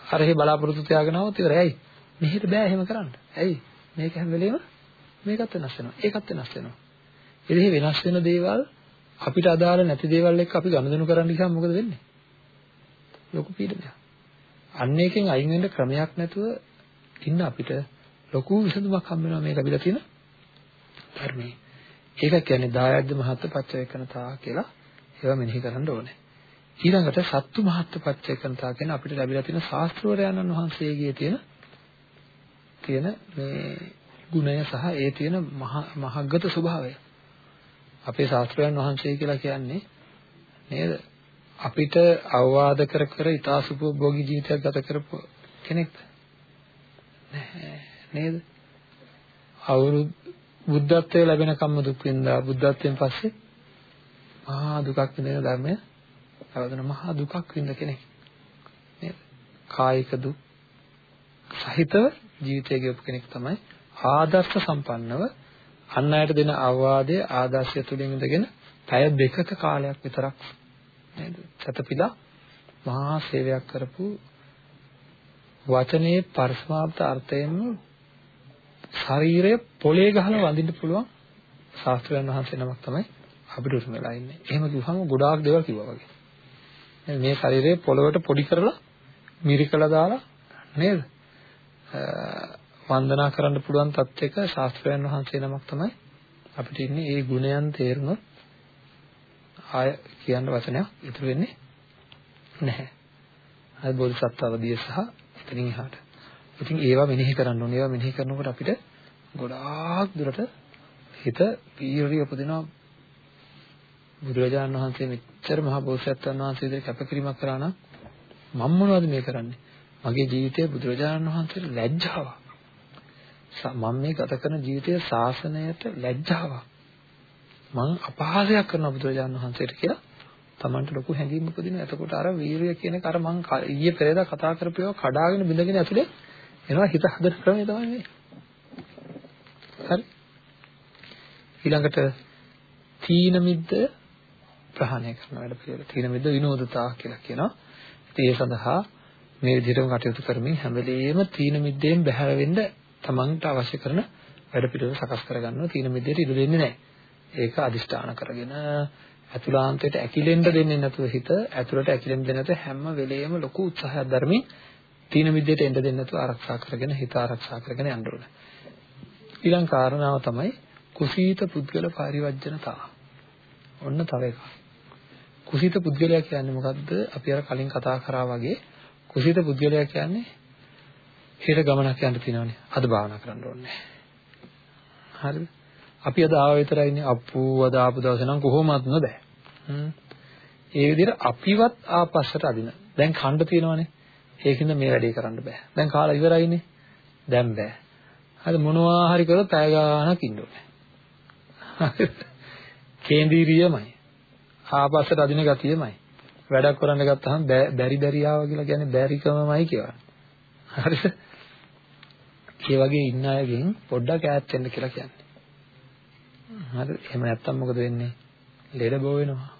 අර හේ බලාපොරොත්තු තියාගෙනවත් ඉවරයි. ඇයි? මෙහෙට බෑ එහෙම කරන්න. ඇයි? මේක හැම වෙලේම මේකත් වෙනස් වෙනවා. ඒකත් වෙනස් වෙනවා. ඉතින් වෙනස් වෙන දේවල් අපිට අදාළ නැති දේවල් එක්ක අපි ගනුදෙනු කරන්න ගියාම මොකද වෙන්නේ? ලොකු පීඩනයක්. අන්න එකෙන් අයින් වෙන්න ක්‍රමයක් නැතුව ඉන්න අපිට ලොකු විසඳුමක් හම් වෙනවා මේ ලැබිලා තියෙන ධර්මයේ. ඒක කියන්නේ දායද්ද මහත්ව පච්චවේකනතා කියලා ඒවා මෙනෙහි කරන්න ඕනේ. ඊළඟට සත්තු මහත්ව පච්චවේකනතා කියන අපිට ලැබිලා තියෙන ශාස්ත්‍රවරයන්න් වහන්සේගේ තියෙන තියෙන මේ ගුණය සහ ඒ තියෙන මහග්ගත ස්වභාවය. අපේ ශාස්ත්‍රයන් වහන්සේ කියලා කියන්නේ නේද? අපිට අවවාද කර කර ඊතාසුභෝගී ජීවිතයක් ගත කරපු කෙනෙක්ද? නේද? අවුරුදු බුද්ධත්වයේ ලැබෙනකම්ම දුක් විඳා බුද්ධත්වයෙන් පස්සේ මහා දුකක් විඳින ධර්මය අවදන මහා දුකක් විඳ කෙනෙක් නේද? කායික දුක් සහිතව ජීවිතය ගෙවපු කෙනෙක් තමයි ආදර්ශ සම්පන්නව අන් අයට දෙන අවවාදය ආදර්ශය තුලින් ඉඳගෙන පැය දෙකක කාලයක් විතරක් නේද? සතපිලා මහා සේවයක් කරපු වචනේ පරිසමාප්ත අර්ථයෙන්ම ශරීරය පොලේ ගහලා වඳින්න පුළුවන් ශාස්ත්‍රයන් වහන්සේ නමක් තමයි අපිට උරුම වෙලා ඉන්නේ. එහෙම කිව්වම ගොඩාක් දේවල් කිව්වා වගේ. මේ ශරීරය පොළවට පොඩි කරලා මිරිකලා දාලා නේද? වන්දනා කරන්න පුළුවන් තත්යක ශාස්ත්‍රයන් වහන්සේ නමක් තමයි අපිට ඉන්නේ ඒ ගුණයන් තේරුනොත් ආය කියන්න වචනයක් ඉතුරු වෙන්නේ නැහැ. අය බෝධිසත්ව අවදිය සහ එතනින් එහාට. ඉතින් ඒවා මෙනෙහි කරන්න ඕනේ. ඒවා මෙනෙහි කරනකොට අපිට ගොඩාක් දුරට හිත පීරිය උපදිනවා. බුදුරජාණන් වහන්සේ මෙච්චර මහා බෝසත්ත්වයන් වහන්සේ විදිහට කැපකිරීමක් කරා නම් මම මොනවද මේ කරන්නේ? මගේ ජීවිතේ බුදුරජාණන් වහන්සේට ලැජ්ජාවක්. මම මේ ගත කරන ජීවිතයේ ශාසනයට ලැජ්ජාවක්. මං අපහාසයක් කරන බුදුරජාණන් වහන්සේට කියලා Tamanට ලොකු හැඟීමක් උපදිනවා. එතකොට අර වීරිය කියන එක අර මං ඊයේ පෙරේදා කතා කරපේවා කඩාගෙන බිඳගෙන ඇතුලේ එනවා හිත හදන ක්‍රමය තමයි මේ. හරි. ඊළඟට තීන මිද්ද ප්‍රහාණය කරන වැඩ පිළිවෙල. තීන මිද්ද විනෝදතා කියලා කියනවා. ඉතින් ඒ සඳහා මේ විදිහටම කටයුතු කරමින් හැම වෙලෙම තීන මිද්දෙන් බැහැර වෙන්න තමන්ට අවශ්‍ය කරන වැඩ පිළිවෙල සකස් කරගන්නවා තීන මිද්දේට ඉඩ දෙන්නේ නැහැ. ඒක අදිෂ්ඨාන කරගෙන අතුලාන්තයට ඇකිලෙන්න දෙන්නේ නැතුව හිත ඇතුළට ඇකිලෙන්න දෙන්නේ නැතුව හැම වෙලෙම ලොකු උත්සාහයක් දරමින් තීන මිද්දේට එන්න දෙන්නේ නැතුව ආරක්ෂා කරගෙන හිත ආරක්ෂා කරගෙන යන්න ඕනේ. ඊළඟ කාරණාව තමයි කුසීත පුද්ගල පරිවර්ජනතාව. ඔන්න තව එකක්. කුසීත පුද්ගලයා කියන්නේ මොකද්ද? අපි අර කලින් කතා කරා වගේ කුසීත පුද්ගලයා කියන්නේ හෙට ගමනක් යන්න තියෙනවනේ. අද භාවනා කරන්න ඕනේ. හරිද? අපි අද ආව විතරයි ඉන්නේ අප්පූ අද ආපු දවසේ නම් කොහොමවත් නොබෑ. හ්ම්. ඒ විදිහට අපිවත් ආපස්සට අදින. දැන් ඛණ්ඩ තියෙනවනේ. ඒකින්ද මේ වැඩේ කරන්න බෑ. දැන් කාලා ඉවරයිනේ. දැන් බෑ. හරි මොනවා හරි කරලා පැය ගාණක් ඉන්න ඕනේ. *laughs* කේන්දීරියමයි. ආපස්සට අදින ගතියමයි. වැඩක් කරන්න ගත්තාම බැරි බැරි ආවා කියලා කියන්නේ බැරිකමමයි කියවනේ. හරිද? ඒ වගේ ඉන්න අයගෙන් පොඩ්ඩක් ඈත් වෙන්න කියලා කියන්නේ. හරිද? එහෙම නැත්තම් මොකද වෙන්නේ? ලෙඩ බෝ වෙනවා.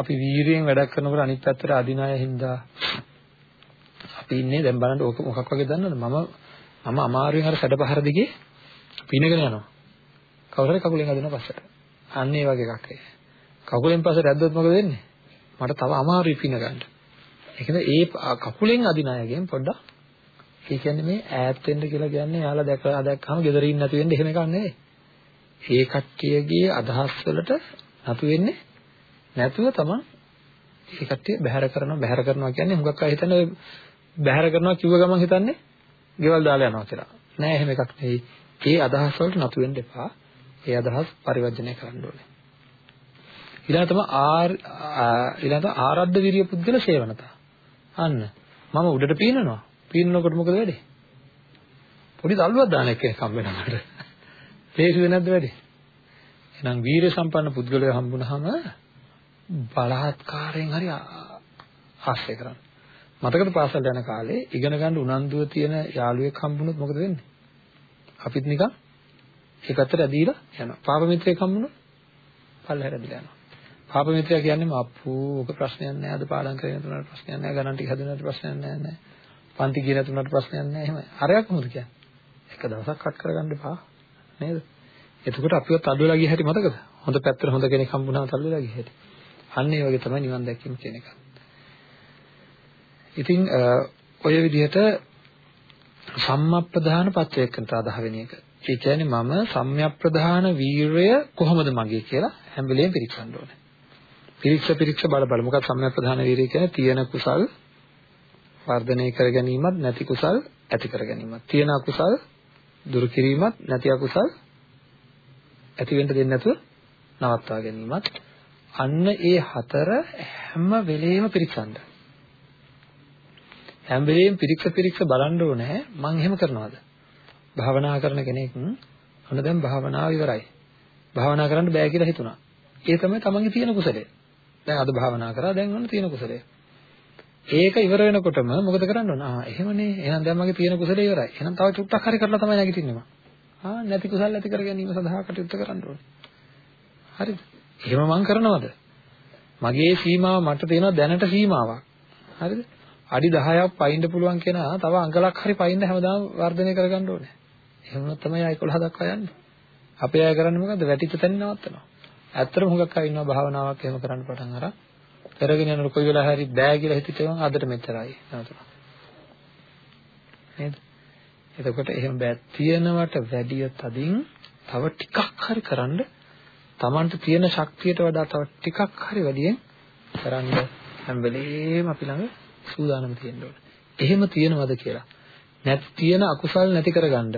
අපි වීරියෙන් වැඩක් කරනකොට අනිත් පැත්තට අදින අය හින්දා අපි ඉන්නේ දැන් බලන්න ඕක මොකක් වගේ දන්නවද? මම මම අමාරුවෙන් අර සැඩපහර දිගේ පිනගෙන යනවා. කවුරු හරි කකුලෙන් අදිනවා පස්සට. අන්න ඒ වගේ එකක් ඒ කකුලෙන් පස්සට ඇද්දොත් මොකද වෙන්නේ? මට තව අමාරුයි පින ගන්න. ඒකද ඒ කකුලෙන් අදින අයගෙන් පොඩ්ඩක් ඒ කියන්නේ මේ ඈත් වෙන්න කියලා කියන්නේ යාලා දැකලා දැක්කම ගෙදර ඉන්න නැති වෙන්න එහෙම එකක් නෙවෙයි. ඒ කට්ටියගේ අදහස් වලට නතු වෙන්නේ නැතුව තමයි ඒ කට්ටිය බැහැර කරනවා බැහැර කරනවා කියන්නේ හුඟක් අය හිතන්නේ බැහැර කරනවා කිව්ව ගමන් හිතන්නේ ගෙවල් දාලා යනවා කියලා. නෑ එහෙම එකක් නෙවෙයි. ඒ අදහස් වලට නතු වෙන්න එපා. ඒ අදහස් පරිවර්ජනය කරන්න ඕනේ. ඊළඟ තමයි ආර් ඊළඟ ආරද්ධ විරිය පුද්ගල සේවනතා. අන්න මම උඩට පීනනවා. පීනනකොට මොකද වෙන්නේ? පොඩි තල්ලුවක් දාන එක හම්බ වෙනවා මට. *laughs* තේරුවේ නැද්ද වැඩි? එහෙනම් වීර සම්පන්න පුද්ගලයෝ හම්බුනහම බලහත්කාරයෙන් හරි ආශ්‍රය කරන්න. මතකද පාසල් යන කාලේ ඉගෙන ගන්න උනන්දුව තියෙන යාළුවෙක් හම්බුනොත් මොකද වෙන්නේ? අපිත් නිකන් ඒ පැත්තට ඇදීලා යනවා. පාප මිත්‍රයෙක් හම්බුනොත් පල්ලෙහාට ඇදලා යනවා. පාප මිත්‍රයා කියන්නේ අප්පු ඔක ප්‍රශ්නයක් නෑ අද පාඩම් කරගෙන තුනට ප්‍රශ්නයක් නෑ ගණන් ටික හදනට ප්‍රශ්නයක් නෑ නෑ. පන්ති කියන තුනට ප්‍රශ්නයක් නෑ එහෙමයි. හරයක් මොකද කියන්නේ? එක දවසක් කට් කරගන්න එපා නේද? එතකොට අපිවත් අඩුවලා ගිය හැටි මතකද? හොඳ පැත්තට හොඳ කෙනෙක් හම්බුනම තල්ලුලා ගිය හැටි. අන්න ඒ වගේ තමයි නිවන් දැකීම කියන එක. ඉතින් ඔය විදිහට සම්මප්පදාන පච්චේකන්ත 10 වෙනි එක. ඒ කියන්නේ මම සම්‍යප්ප්‍රදාන වීරය කොහොමද මගේ කියලා හැම වෙලේම පිරික්සන්න ඕනේ. පිරික්ස පිරික්ස බල බල මොකක්ද සම්‍යප්ප්‍රදාන වීරය කියන්නේ තියෙන කුසල් වර්ධනය කර ගැනීමත් නැති කුසල් ඇති කර ගැනීමත්. තියෙන අකුසල් දුරු කිරීමත් නැති අකුසල් ඇති වෙන්න දෙන්නේ නැතුව නවත්වා ගැනීමත් අන්න ඒ හතර හැම වෙලේම පිරික්සන්න. හැම වෙලේම පිරික්ස පිරික්ස බලන්න ඕනේ මං එහෙම කරනවද? භාවනා කරන කෙනෙක් ඔන්න දැන් භාවනාව ඉවරයි. භාවනා කරන්න බෑ කියලා හිතුණා. ඒ තමයි තමන්ගේ තියෙන කුසලය. දැන් අද භාවනා කරා දැන් ඔන්න තියෙන කුසලය. ඒක ඉවර වෙනකොටම මොකද කරන්න ඕන? ආ එහෙමනේ. එහෙනම් දැන් මගේ තියෙන කුසලය ඉවරයි. එහෙනම් තව චුට්ටක් හරි කරලා තමයි නැගිටින්නේ මම. ආ නැති කුසල් ඇති කර ගැනීම සඳහා කටයුතු කරන්න ඕනේ. හරිද? එහෙම මං කරනවද? මගේ සීමාව මට තියෙනවා දැනට සීමාවක්. හරිද? අඩි 10ක් පයින්න පුළුවන් කෙනා තව අඟලක් හරි පයින්න හැමදාම වර්ධනය කරගන්න ඕනේ. එහෙම වුණොත් තමයි ආයි 11 දක්වා යන්නේ. අපේ අය කරන්නේ මොකද්ද? වැටිච්ච තැන නවත්තනවා. ඇත්තටම හුඟක් අය ඉන්නවා භාවනාවක් එහෙම කරන්න පටන් අරන්. කරගෙන යනකොට කොයි වෙලාව හරි බෑ කියලා හිතිතම අදට මෙච්චරයි නවතුනා. නේද? එතකොට එහෙම බෑ තියෙනවට වැඩිය තදින් තව ටිකක් හරි කරන්න Tamanට තියෙන ශක්තියට වඩා තව ටිකක් හරි වැඩියෙන් කරන්න හැම වෙලේම අපි ළඟ සූදානම් තියෙන්න ඕනේ. එහෙම තියෙනවද කියලා. නැත් තියෙන අකුසල් නැති කරගන්න.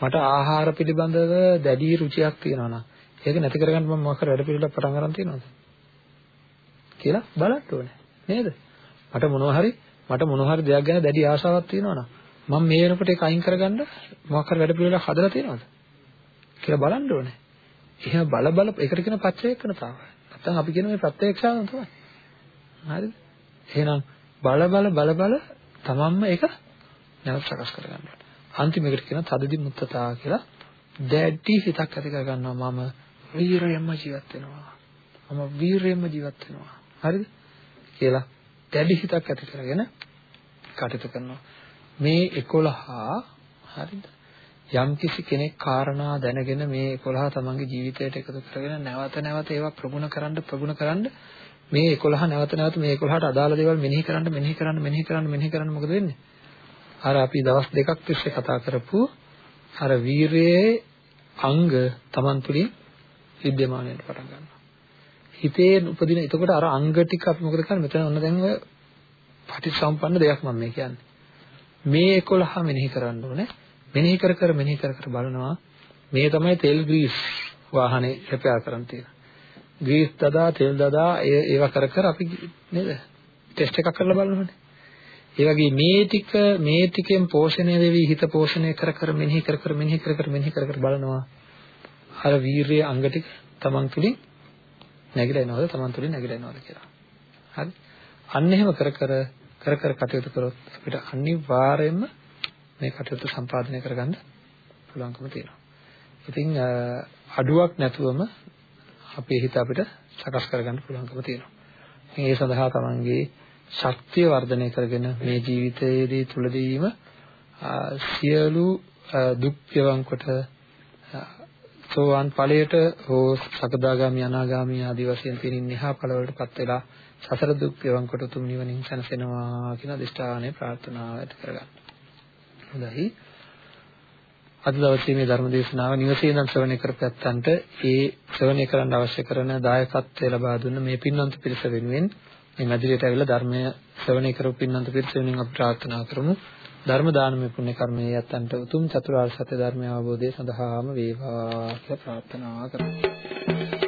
මට ආහාර පිළිබඳව දැඩි රුචියක් තියෙනවා නම් ඒක නැති කරගන්න මම මොකක් හරි වැඩ පිළිවෙලක් පටන් ගන්න තියෙනවද? කියලා බලන්න ඕනේ. නේද? මට මොනවා හරි මට මොනවා හරි දෙයක් ගැන දැඩි ආශාවක් තියෙනවා නම් මම මේ වෙනකොට ඒක අයින් කරගන්න මොකක් හරි වැඩ පිළිවෙලක් හදලා තියෙනවද? කියලා බලන්න ඕනේ. එහෙම බල බල ඒකට කියන පච්චේකනතාව නැත්නම් අපි කියන මේ ප්‍රත්‍යක්ෂාව තමයි. හරිද? එහෙනම් බල බල බල බල තමන්ම ඒක නැවත සකස් කරගන්න ඕනේ. අන්තිමේකට කියන තදදි මුත්තතා කියලා දැඩි හිතක් ඇති කරගන්නවා මම. වීරයෙන්ම ජීවත් වෙනවා. මම වීරයෙන්ම ජීවත් වෙනවා. හරිද? කියලා දැඩි හිතක් ඇති කරගෙන කටයුතු කරනවා. මේ 11 හරිද? යම් කිසි කෙනෙක් කාරණා දැනගෙන මේ 11 තමන්ගේ ජීවිතයට එකතු කරගෙන නැවත නැවත ඒවා ප්‍රගුණ කරන්න ප්‍රගුණ කරන්න මේ 11 නැවත නැවත මේ 11ට අදාළ දේවල් මෙනෙහි කරන්න මෙනෙහි කරන්න මෙනෙහි කරන්න මෙනෙහි කරන්න මොකද වෙන්නේ අර අපි දවස් දෙකක් තිස්සේ කතා කරපු අර වීරයේ අංග Taman තුලින් විද්‍යමාන වෙන්න පටන් ගන්නවා. හිතේ උපදින එතකොට අර අංග ටික අපි මොකද කරන්නේ මෙතන ඔන්න දැන් ඔය පටිසම්පන්න දෙයක් මම මේ කියන්නේ. මේ 11 මෙනෙහි කරන්න ඕනේ. මෙනෙහි කර කර මෙනෙහි කර කර බලනවා. මේ තමයි තෙල් ග්‍රීස් වාහනේ රිපෙයාර් කරන්න තියෙන. ග්‍රීස් දදා තෙල් දදා ඒවා කර කර අපි නේද? ටෙස්ට් එකක් කරලා බලනවානේ. ඒ වගේ මේ ටික මේ ටිකෙන් පෝෂණය වෙවි හිත පෝෂණය කර කර මෙනෙහි කර කර මෙනෙහි කර කර මෙනෙහි කර කර බලනවා. අර වීරිය අංග ටික තමන් තුළින් නැగిලා එනවද? තමන් තුළින් නැగిලා එනවද කියලා. හරි. අන්න එහෙම කර කර කර කර කටයුතු කරොත් අපිට අනිවාර්යයෙන්ම මේ කටයුතු සම්පාදනය කරගන්න පුළුවන්කම තියෙනවා. ඉතින් අඩුවක් නැතුවම අපේ හිත අපිට සකස් කරගන්න පුළුවන්කම තියෙනවා. ඉතින් ඒ සඳහා තමන්ගේ ශක්තිය වර්ධනය කරගෙන මේ ජීවිතයේදී තුලදීම සියලු දුක් යවන් කොට සෝවාන් ඵලයට හෝ සකදාගාමි අනාගාමි ආදී වශයෙන් තියෙන නිහා ඵලවලටපත් වෙලා සසර දුක් යවන් කොට තුම් නිවනින් සැනසෙනවා කියන අදිෂ්ඨානය ප්‍රාර්ථනාව ඇති කරගන්න. හොඳයි. අද දවසේ මේ ධර්ම දේශනාව නිවසේ ඉඳන් ශ්‍රවණය කරපැත්තන්ට ඒ ශ්‍රවණය කරන්න අවශ්‍ය කරන දායකත්වය ලබා දුන්න මේ පින්වන්ත පිරිස වෙනුවෙන් මේ මැදිරියට ඇවිල්ලා ධර්මය ශ්‍රවණය කරපු පින්වන්ත පිරිස වෙනුවෙන් අපි ප්‍රාර්ථනා කරමු ධර්ම දානමය පුණ්‍ය කර්මයේ යත්තන්ට උතුම් චතුරාර්ය සත්‍ය ධර්මය අවබෝධය සඳහාම වේවා කියලා ප්‍රාර්ථනා කරමු